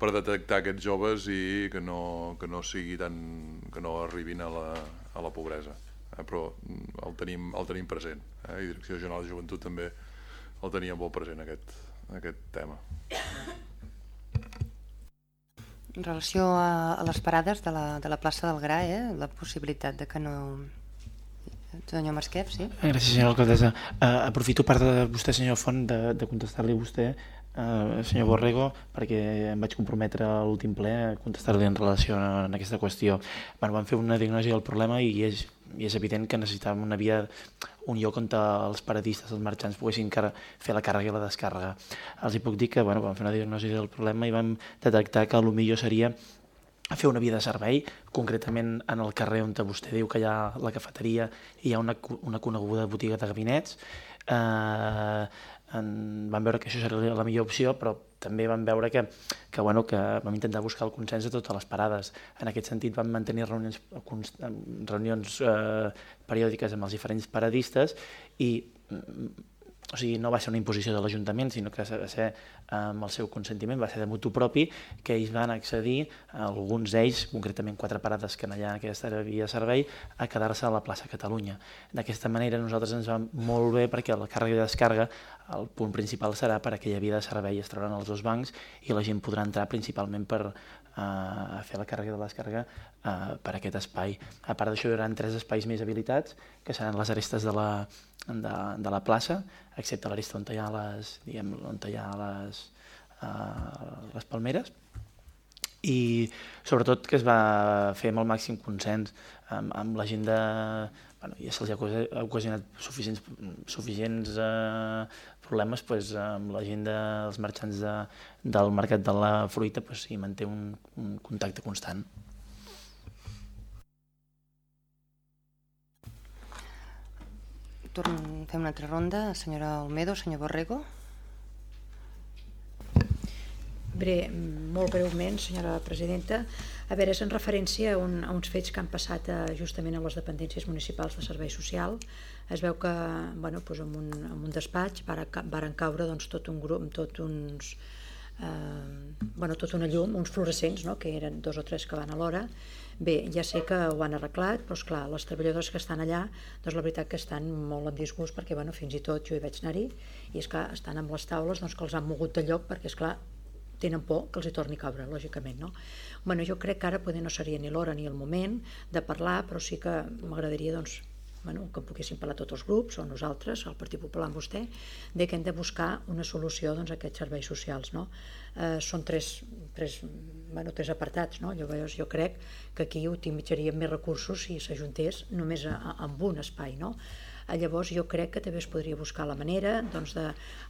per detectar aquests joves i que no, que no sigui tan, que no arribin a la, a la pobresa eh, però el tenim, el tenim present eh, i Direcció General de Joventut també el tenia molt present aquest, aquest tema en relació a, a les parades de la, de la plaça del Gra eh, la possibilitat de que no senyor Masquef, sí? Gràcies, senyora alcaldessa. Uh, aprofito part de vostè, senyor Font, de, de contestar-li a vostè, uh, senyor Borrego, perquè em vaig comprometre a l'últim ple a contestar-li en relació a, en aquesta qüestió. Bueno, vam fer una diagnosi del problema i és, i és evident que necessitàvem una via, un lloc on els paradistes, els marxants, poguessin fer la càrrega i la descàrrega. Els hi puc dir que bueno, vam fer una diagnosi del problema i vam detectar que el millor seria a fer una via de servei, concretament en el carrer on vostè diu que hi ha la cafeteria i hi ha una, una coneguda botiga de gabinets. Eh, en, vam veure que això seria la millor opció, però també vam veure que, que, bueno, que vam intentar buscar el consens de totes les parades. En aquest sentit vam mantenir reunions, reunions eh, periòdiques amb els diferents paradistes i o sigui, no va ser una imposició de l'Ajuntament, sinó que va ser amb el seu consentiment, va ser de mutu propi, que ells van accedir, alguns d'ells, concretament quatre parades que allà en aquesta via de servei, a quedar-se a la plaça Catalunya. D'aquesta manera nosaltres ens va molt bé perquè la càrrega i descàrrega, el punt principal serà per aquella via de servei, es trauran els dos bancs i la gent podrà entrar principalment per a fer la càrrega de la descàrrega per aquest espai. A part d'això hi haurà tres espais més habilitats, que seran les arestes de la, de, de la plaça, excepte l'aresta on hi ha les, diguem, on hi ha les, uh, les palmeres, i sobretot que es va fer amb el màxim consens amb, amb la gent de... Bueno, ja se'ls ha ocasionat suficients, suficients eh, problemes pues, amb la gent dels marxants de, del mercat de la fruita pues, hi manté un, un contacte constant. Torn, fem una altra ronda. Senyora Olmedo, senyor Borrego. Bre, molt breument, senyora presidenta. A veure, és en referència a, un, a uns fets que han passat a, eh, justament a les dependències municipals de servei social. Es veu que bueno, doncs en, un, en un despatx varen caure doncs, tot un grup, tot uns, eh, bueno, tot una llum, uns fluorescents, no? que eren dos o tres que van a l'hora. Bé, ja sé que ho han arreglat, però esclar, les treballadores que estan allà, doncs la veritat que estan molt en disgust perquè bueno, fins i tot jo hi vaig anar-hi i és que estan amb les taules doncs, que els han mogut de lloc perquè és clar tenen por que els hi torni a caure, lògicament. No? Bueno, jo crec que ara poder no seria ni l'hora ni el moment de parlar, però sí que m'agradaria doncs, bueno, que poguéssim parlar tots els grups, o nosaltres, el Partit Popular amb vostè, de que hem de buscar una solució doncs, a aquests serveis socials. No? Eh, són tres, tres, bueno, tres apartats. No? Llavors jo crec que aquí utilitzaríem més recursos si s'ajuntés només amb un espai. No? Llavors jo crec que també es podria buscar la manera, doncs de,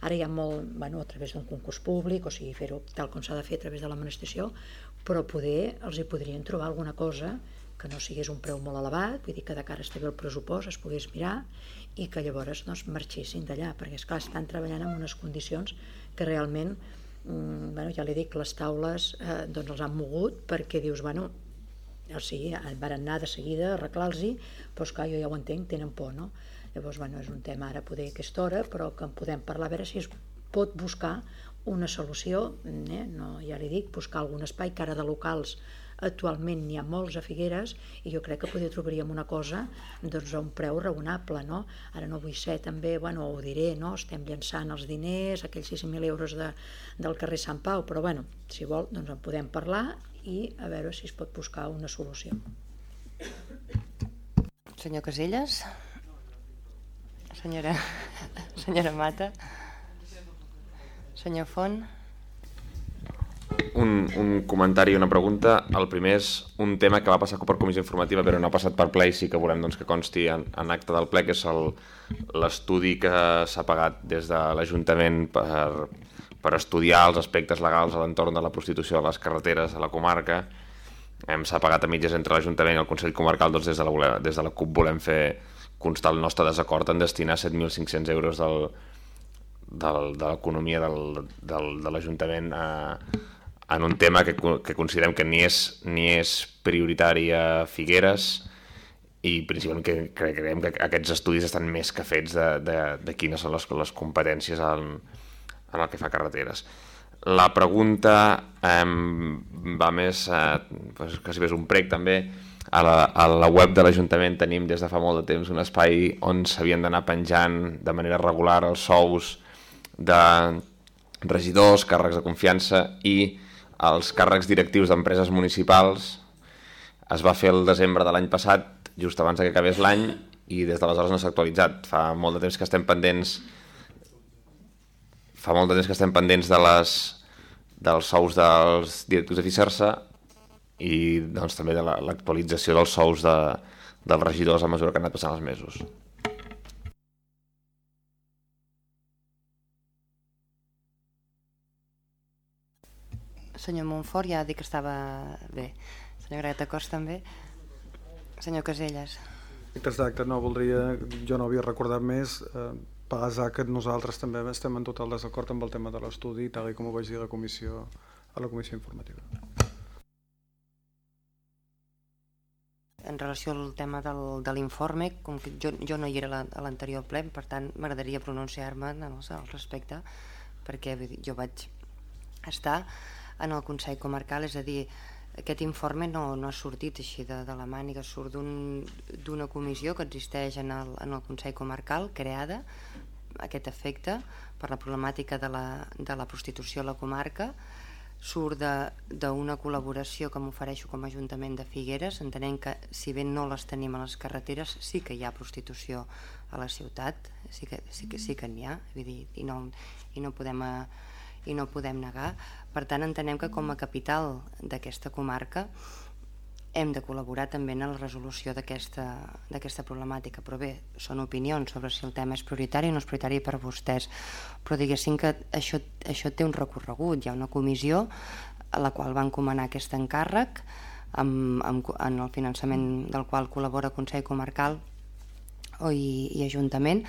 ara hi ha molt, bueno, a través d'un concurs públic, o sigui, fer-ho tal com s'ha de fer a través de l'administració, però poder els hi podrien trobar alguna cosa que no sigués un preu molt elevat, vull dir que de cara a el pressupost es pogués mirar i que llavors doncs, marxessin d'allà, perquè esclar, estan treballant en unes condicions que realment, mm, bueno, ja li dic, les taules eh, doncs els han mogut perquè dius, bueno, o sigui, van anar de seguida a arreglar-los, però esclar, jo ja ho entenc, tenen por, no? Llavors, bueno, és un tema ara poder aquesta hora, però que en podem parlar a veure si es pot buscar una solució, eh? no, ja li dic, buscar algun espai que ara de locals actualment n'hi ha molts a Figueres i jo crec que podria trobaríem una cosa doncs, a un preu raonable no? ara no vull ser també, bueno, ho diré no? estem llançant els diners aquells 6.000 euros de, del carrer Sant Pau però bueno, si vol doncs en podem parlar i a veure si es pot buscar una solució Senyor Caselles Senyora, senyora Mata. Senyor Font. Un, un comentari i una pregunta. El primer és un tema que va passar per comissió informativa però no ha passat per ple i sí que volem doncs, que consti en, en acte del ple, que és l'estudi que s'ha pagat des de l'Ajuntament per, per estudiar els aspectes legals a l'entorn de la prostitució a les carreteres de la comarca. S'ha pagat a mitges entre l'Ajuntament i el Consell Comarcal, doncs des de la, des de la CUP volem fer constar el nostre desacord en destinar 7.500 euros del, del, de l'economia del, del, de l'Ajuntament en un tema que, que considerem que ni és, ni és prioritari a Figueres i principalment que, creiem que aquests estudis estan més que fets de, de, de quines són les, les competències en, en el que fa carreteres. La pregunta eh, va més, eh, pues, quasi és un prec també, a la, a la web de l'Ajuntament tenim des de fa molt de temps un espai on s'havien d'anar penjant de manera regular els sous de regidors, càrrecs de confiança i els càrrecs directius d'empreses municipals. Es va fer el desembre de l'any passat, just abans que acabés l'any, i des d'aleshores no s'ha actualitzat. Fa molt de temps que estem pendents fa molt de temps que estem pendents de les, dels sous dels directius de FICERSA i doncs, també de l'actualització dels sous de, dels regidors a mesura que han anat passant els mesos. Senyor Montfort ja ha dit que estava bé. Senyor Greta Costa també. Senyor Caselles. Exacte, no voldria, jo no havia recordat més, eh, pesar que nosaltres també estem en total desacord amb el tema de l'estudi, tal com ho vaig dir a la comissió, a la comissió informativa. En relació al tema del, de l'informe, com que jo, jo no hi era a l'anterior ple, per tant m'agradaria pronunciar-me al respecte, perquè jo vaig estar en el Consell Comarcal, és a dir, aquest informe no, no ha sortit així de, de la màniga, surt d'una un, comissió que existeix en el, en el Consell Comarcal, creada aquest efecte per la problemàtica de la, de la prostitució a la comarca, surt d'una col·laboració que m'ofereixo com a Ajuntament de Figueres, entenent que si bé no les tenim a les carreteres, sí que hi ha prostitució a la ciutat, sí que, sí que, sí que n'hi ha, vull dir, i no, i no podem... Eh, i no podem negar. Per tant, entenem que com a capital d'aquesta comarca hem de col·laborar també en la resolució d'aquesta problemàtica. Però bé, són opinions sobre si el tema és prioritari o no és prioritari per vostès. Però diguéssim que això, això té un recorregut. Hi ha una comissió a la qual van encomanar aquest encàrrec amb, amb, en el finançament del qual col·labora Consell Comarcal i, i Ajuntament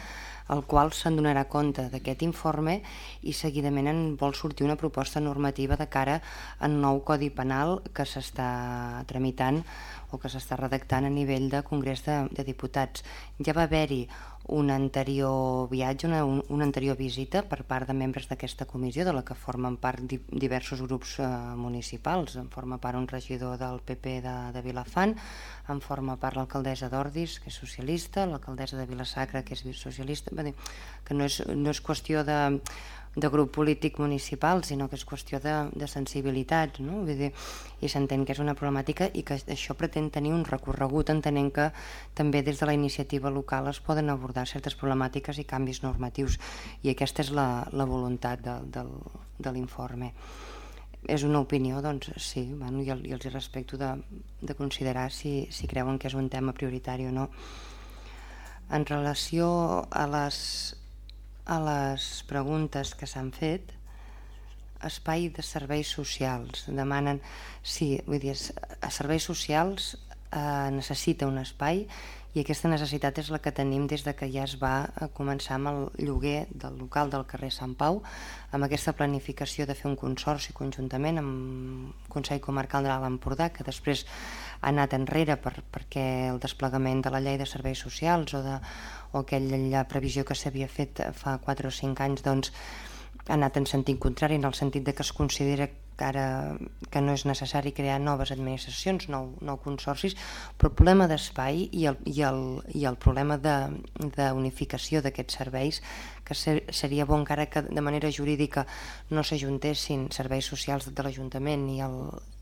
el qual se'n donarà compte d'aquest informe i seguidament en vol sortir una proposta normativa de cara al nou Codi Penal que s'està tramitant o que s'està redactant a nivell de Congrés de, de Diputats. Ja va haver-hi un anterior viatge, una, un, una anterior visita per part de membres d'aquesta comissió, de la que formen part di, diversos grups eh, municipals. En forma part un regidor del PP de, de Vilafant, en forma part l'alcaldessa d'Ordis, que és socialista, l'alcaldessa de Vilasacra, que és socialista, dir, que no és, no és qüestió de de grup polític municipal, sinó que és qüestió de, de sensibilitat, no? Vull dir, i s'entén que és una problemàtica i que això pretén tenir un recorregut entenent que també des de la iniciativa local es poden abordar certes problemàtiques i canvis normatius i aquesta és la, la voluntat de, de, de l'informe. És una opinió, doncs sí, bueno, i, el, i els respecto de, de considerar si, si creuen que és un tema prioritari o no. En relació a les a les preguntes que s'han fet, espai de serveis socials. Demanen, sí, vull dir, a serveis socials eh, necessita un espai i aquesta necessitat és la que tenim des de que ja es va eh, començar amb el lloguer del local del carrer Sant Pau, amb aquesta planificació de fer un consorci conjuntament amb el Consell Comarcal de l'Alt Empordà, que després ha anat enrere per, perquè el desplegament de la llei de serveis socials o, de, o aquella previsió que s'havia fet fa 4 o 5 anys doncs, ha anat en sentit contrari, en el sentit de que es considera que ara que no és necessari crear noves administracions, nou, nou consorcis, però el problema d'espai i, el, i, el, i el problema d'unificació d'aquests serveis, que ser, seria bo encara que de manera jurídica no s'ajuntessin serveis socials de l'Ajuntament i el,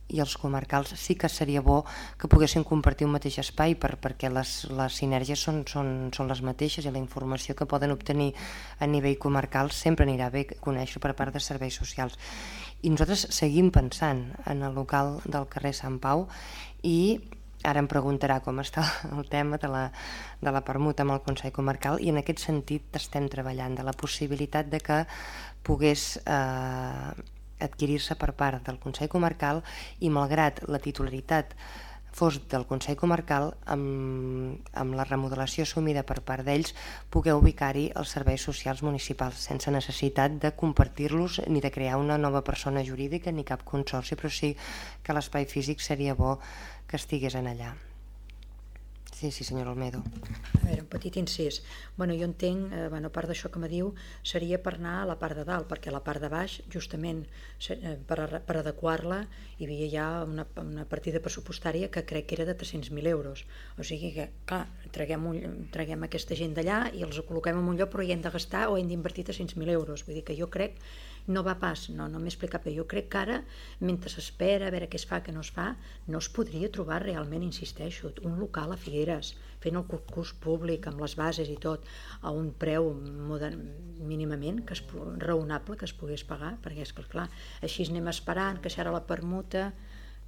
i els comarcals sí que seria bo que poguessin compartir un mateix espai per, perquè les, les sinergies són, són, són les mateixes i la informació que poden obtenir a nivell comarcal sempre anirà bé conèixer per part de serveis socials. I nosaltres seguim pensant en el local del carrer Sant Pau i ara em preguntarà com està el tema de la, de la permuta amb el Consell Comarcal i en aquest sentit estem treballant de la possibilitat de que pogués eh, adquirir-se per part del Consell Comarcal i malgrat la titularitat fos del Consell Comarcal amb, amb la remodelació assumida per part d'ells poder ubicar-hi els serveis socials municipals sense necessitat de compartir-los ni de crear una nova persona jurídica ni cap consorci, però sí que l'espai físic seria bo que estigués en allà. Sí, sí, senyor Olmedo. A veure, un petit incís. Bueno, jo entenc, eh, bueno, part d'això que me diu, seria per anar a la part de dalt, perquè la part de baix, justament eh, per, per adequar-la, hi havia ja una, una partida pressupostària que crec que era de 300.000 euros. O sigui que, clar, traguem, un, traguem aquesta gent d'allà i els col·loquem en un lloc, però hi hem de gastar o hem d'invertir 300.000 euros. Vull dir que jo crec no va pas, no, no m'he explicat bé. Jo crec que ara, mentre s'espera a veure què es fa, què no es fa, no es podria trobar realment, insisteixo, un local a Figueres fent el concurs públic amb les bases i tot a un preu modern, mínimament que es, raonable que es pogués pagar perquè és que clar, així anem esperant que si ara la permuta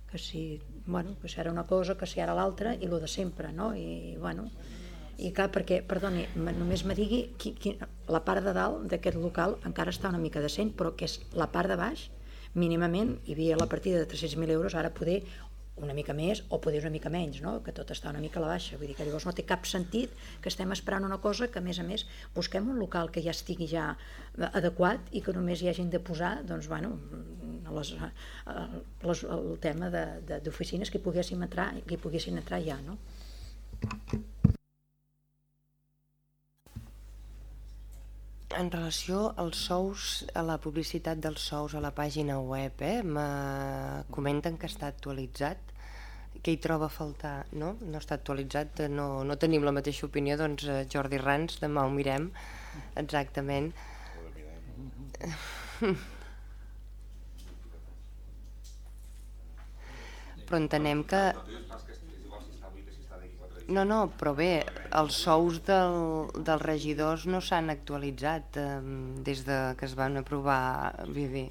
que si, bueno, que ara una cosa que si ara l'altra i lo de sempre no? i bueno i clar, perquè, perdoni, només me digui qui, qui, la part de dalt d'aquest local encara està una mica decent, però que és la part de baix, mínimament hi havia la partida de 300.000 euros, ara poder una mica més o poder una mica menys, no? que tot està una mica a la baixa. Vull dir que llavors no té cap sentit que estem esperant una cosa que, a més a més, busquem un local que ja estigui ja adequat i que només hi hagin de posar doncs, bueno, les, les, el tema d'oficines que poguéssim entrar, que hi poguessin entrar ja. No? En relació als sous, a la publicitat dels sous a la pàgina web, eh, comenten que està actualitzat, que hi troba a faltar, no? No està actualitzat, no, no tenim la mateixa opinió, doncs eh, Jordi Rans, demà ho mirem, exactament. Però entenem que no, no, però bé, els sous del, dels regidors no s'han actualitzat eh, des de que es van aprovar, vull dir.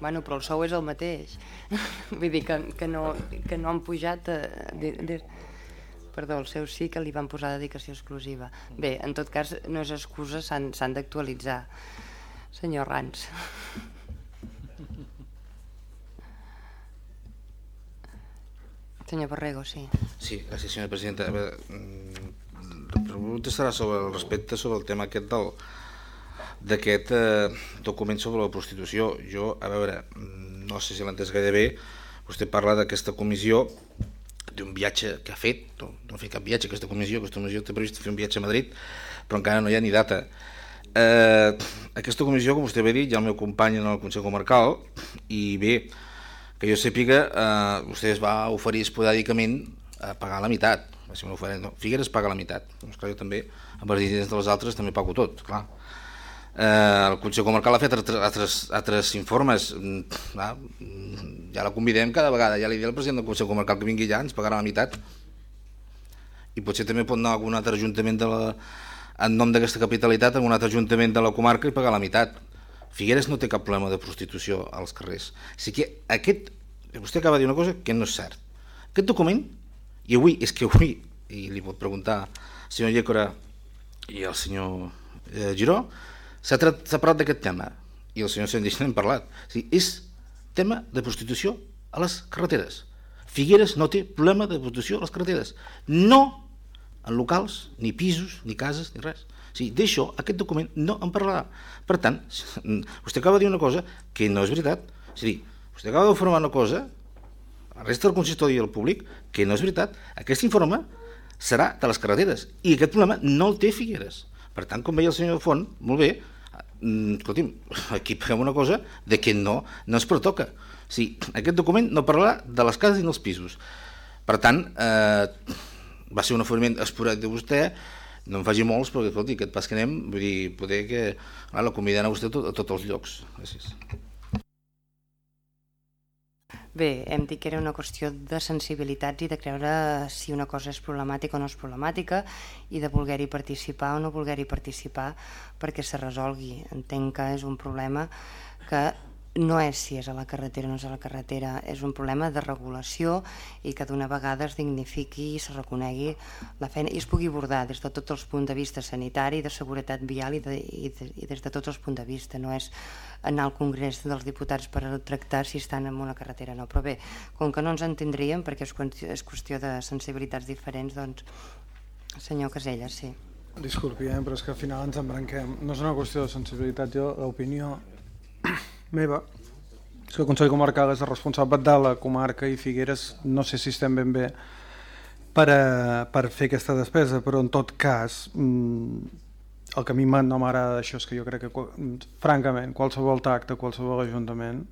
Bueno, però el sou és el mateix. vull dir que, que, no, que no han pujat... Eh, de, de, perdó, el seu sí que li van posar dedicació exclusiva. Bé, en tot cas, no és excusa, s'han d'actualitzar. Senyor Rans. Senyor Borrego, sí. Sí, gràcies, senyora presidenta. A veure, mm, pregunta serà sobre el respecte sobre el tema aquest del d'aquest eh, document sobre la prostitució. Jo, a veure, no sé si l'ha entès gaire bé, vostè parla d'aquesta comissió d'un viatge que ha fet, no, no ha fet cap viatge aquesta comissió, aquesta comissió té previst fer un viatge a Madrid, però encara no hi ha ni data. Eh, aquesta comissió, com vostè va dir, ja el meu company en el Consell Comarcal, i bé, que jo sàpiga, eh, vostè es va oferir esporàdicament a pagar la meitat. Si no, Figueres paga la meitat. Doncs clar, jo també, amb els diners dels altres, també pago tot, clar. Eh, el Consell Comarcal ha fet altres, altres informes. Mm, clar, mm, ja la convidem cada vegada. Ja li diré al president del Consell Comarcal que vingui ja, ens pagarà la meitat. I potser també pot anar a algun altre ajuntament de la, en nom d'aquesta capitalitat, en un altre ajuntament de la comarca i pagar la meitat Figueres no té cap problema de prostitució als carrers. Sigui que aquest, vostè acaba de dir una cosa que no és cert. Aquest document, i avui, és que avui, i li pot preguntar al senyor Llécora i al senyor eh, Giró, s'ha parlat d'aquest tema, i el senyor Sendix n'hem parlat. O sigui, és tema de prostitució a les carreteres. Figueres no té problema de prostitució a les carreteres. No en locals, ni pisos, ni cases, ni res. O sigui, d'això aquest document no en parlarà. Per tant, vostè acaba de dir una cosa que no és veritat. És a dir, vostè acaba de formar una cosa, la resta del consistori i el públic, que no és veritat. Aquest informe serà de les carreteres i aquest problema no el té Figueres. Per tant, com veia el senyor Font, molt bé, mm, escolti'm, aquí paguem una cosa de que no, no es pertoca. O sigui, aquest document no parlarà de les cases i dels pisos. Per tant, eh, va ser un oferiment esporàdic de vostè, no en faci molts, perquè escolti, aquest pas que anem, vull dir, poder que clar, la conviden a vostè tot, a tots els llocs. Gràcies. Bé, hem dit que era una qüestió de sensibilitats i de creure si una cosa és problemàtica o no és problemàtica i de voler-hi participar o no voler-hi participar perquè se resolgui. Entenc que és un problema que no és si és a la carretera o no és a la carretera, és un problema de regulació i que d'una vegada es dignifiqui i se reconegui la feina i es pugui abordar des de tots els punts de vista sanitari, de seguretat vial i, de, i, de, i des de tots els punts de vista. No és anar al Congrés dels Diputats per tractar si estan en una carretera o no. Però bé, com que no ens entendríem, perquè és és qüestió de sensibilitats diferents, doncs, senyor Casella, sí. Disculpi, eh, però és que al final ens embranquem. No és una qüestió de sensibilitat, jo l'opinió meva és que el Consell Comarcal és el responsable de la comarca i Figueres no sé si estem ben bé per, a, per fer aquesta despesa, però en tot cas mmm, el que a mi no m'agrada d'això és que jo crec que, francament, qualsevol tacte, qualsevol ajuntament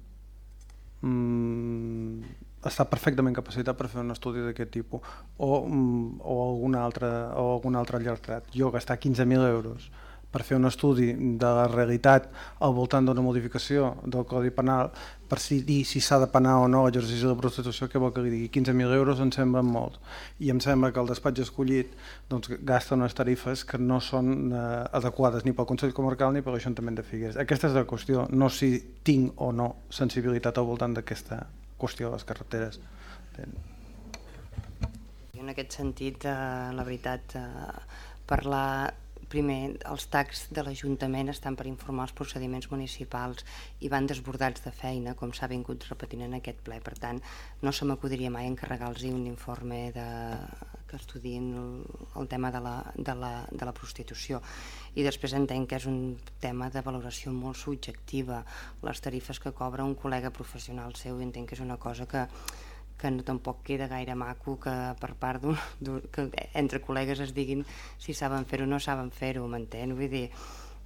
mmm, està perfectament capacitat per fer un estudi d'aquest tipus o, mm, o, algun altre, o algun altre llartrat. Jo gastar 15.000 euros per fer un estudi de la realitat al voltant d'una modificació del Codi Penal per si dir si s'ha de penar o no l'exercici de prostitució, que vol que li digui 15.000 euros em semblen molt i em sembla que el despatx escollit doncs, gasta unes tarifes que no són eh, adequades ni pel Consell Comarcal ni per l'Ajuntament de Figueres. Aquesta és la qüestió, no si tinc o no sensibilitat al voltant d'aquesta qüestió de les carreteres. En aquest sentit, eh, la veritat, eh, parlar primer, els tacs de l'Ajuntament estan per informar els procediments municipals i van desbordats de feina, com s'ha vingut repetint en aquest ple. Per tant, no se m'acudiria mai encarregar-los un informe de, que estudien el, el tema de la, de, la, de la prostitució. I després entenc que és un tema de valoració molt subjectiva. Les tarifes que cobra un col·lega professional seu entenc que és una cosa que que no tampoc queda gaire maco que per part d'un que entre col·legues es diguin si saben fer-ho o no saben fer-ho, m'entén? Vull dir,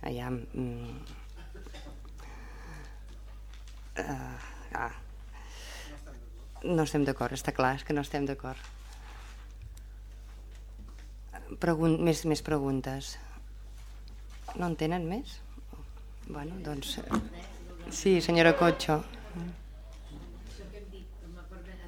allà... Mm, uh, ah, no estem d'acord, està clar, és que no estem d'acord. Pregun més, més preguntes. No en tenen més? Bueno, doncs... Sí, senyora Cotxo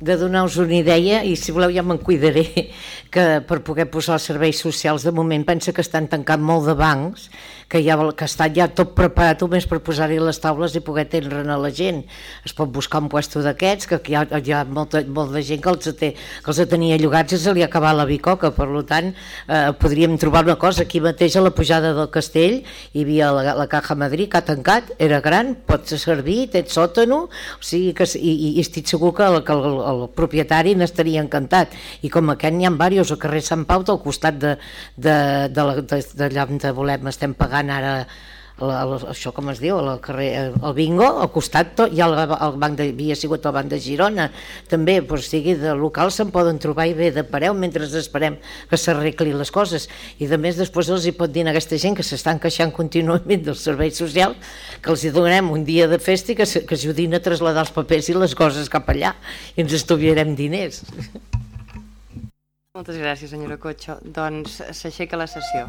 de, donar-vos una idea i si voleu ja me'n cuidaré que per poder posar els serveis socials de moment pensa que estan tancant molt de bancs que, ja, que està ja tot preparat només per posar-hi les taules i poder tenir a la gent. Es pot buscar un puesto d'aquests que hi ha, hi ha molta, molta gent que els, té, que els tenia llogats i se li ha acabat la bicoca. Per tant eh, podríem trobar una cosa. Aquí mateix a la pujada del castell hi havia la, la Caja Madrid que ha tancat, era gran, pot servir té sòtano, o sigui que, i, i, estic segur que que el, el propietari n'estaria encantat. I com aquest n'hi ha diversos al carrer Sant Pau al costat de, de, de, de, de, de on volem estem pagant ara el, el, això com es diu, el, carrer, el bingo, al costat tot, ha el, el banc de, havia sigut el banc de Girona, també, però sigui de local se'n poden trobar i bé de pareu mentre esperem que s'arregli les coses. I de més després els hi pot dir a aquesta gent que s'estan queixant contínuament dels serveis socials que els hi donem un dia de festa i que, que ajudin a traslladar els papers i les coses cap allà i ens estuviarem diners. Moltes gràcies, senyora Cotxo. Doncs s'aixeca la sessió.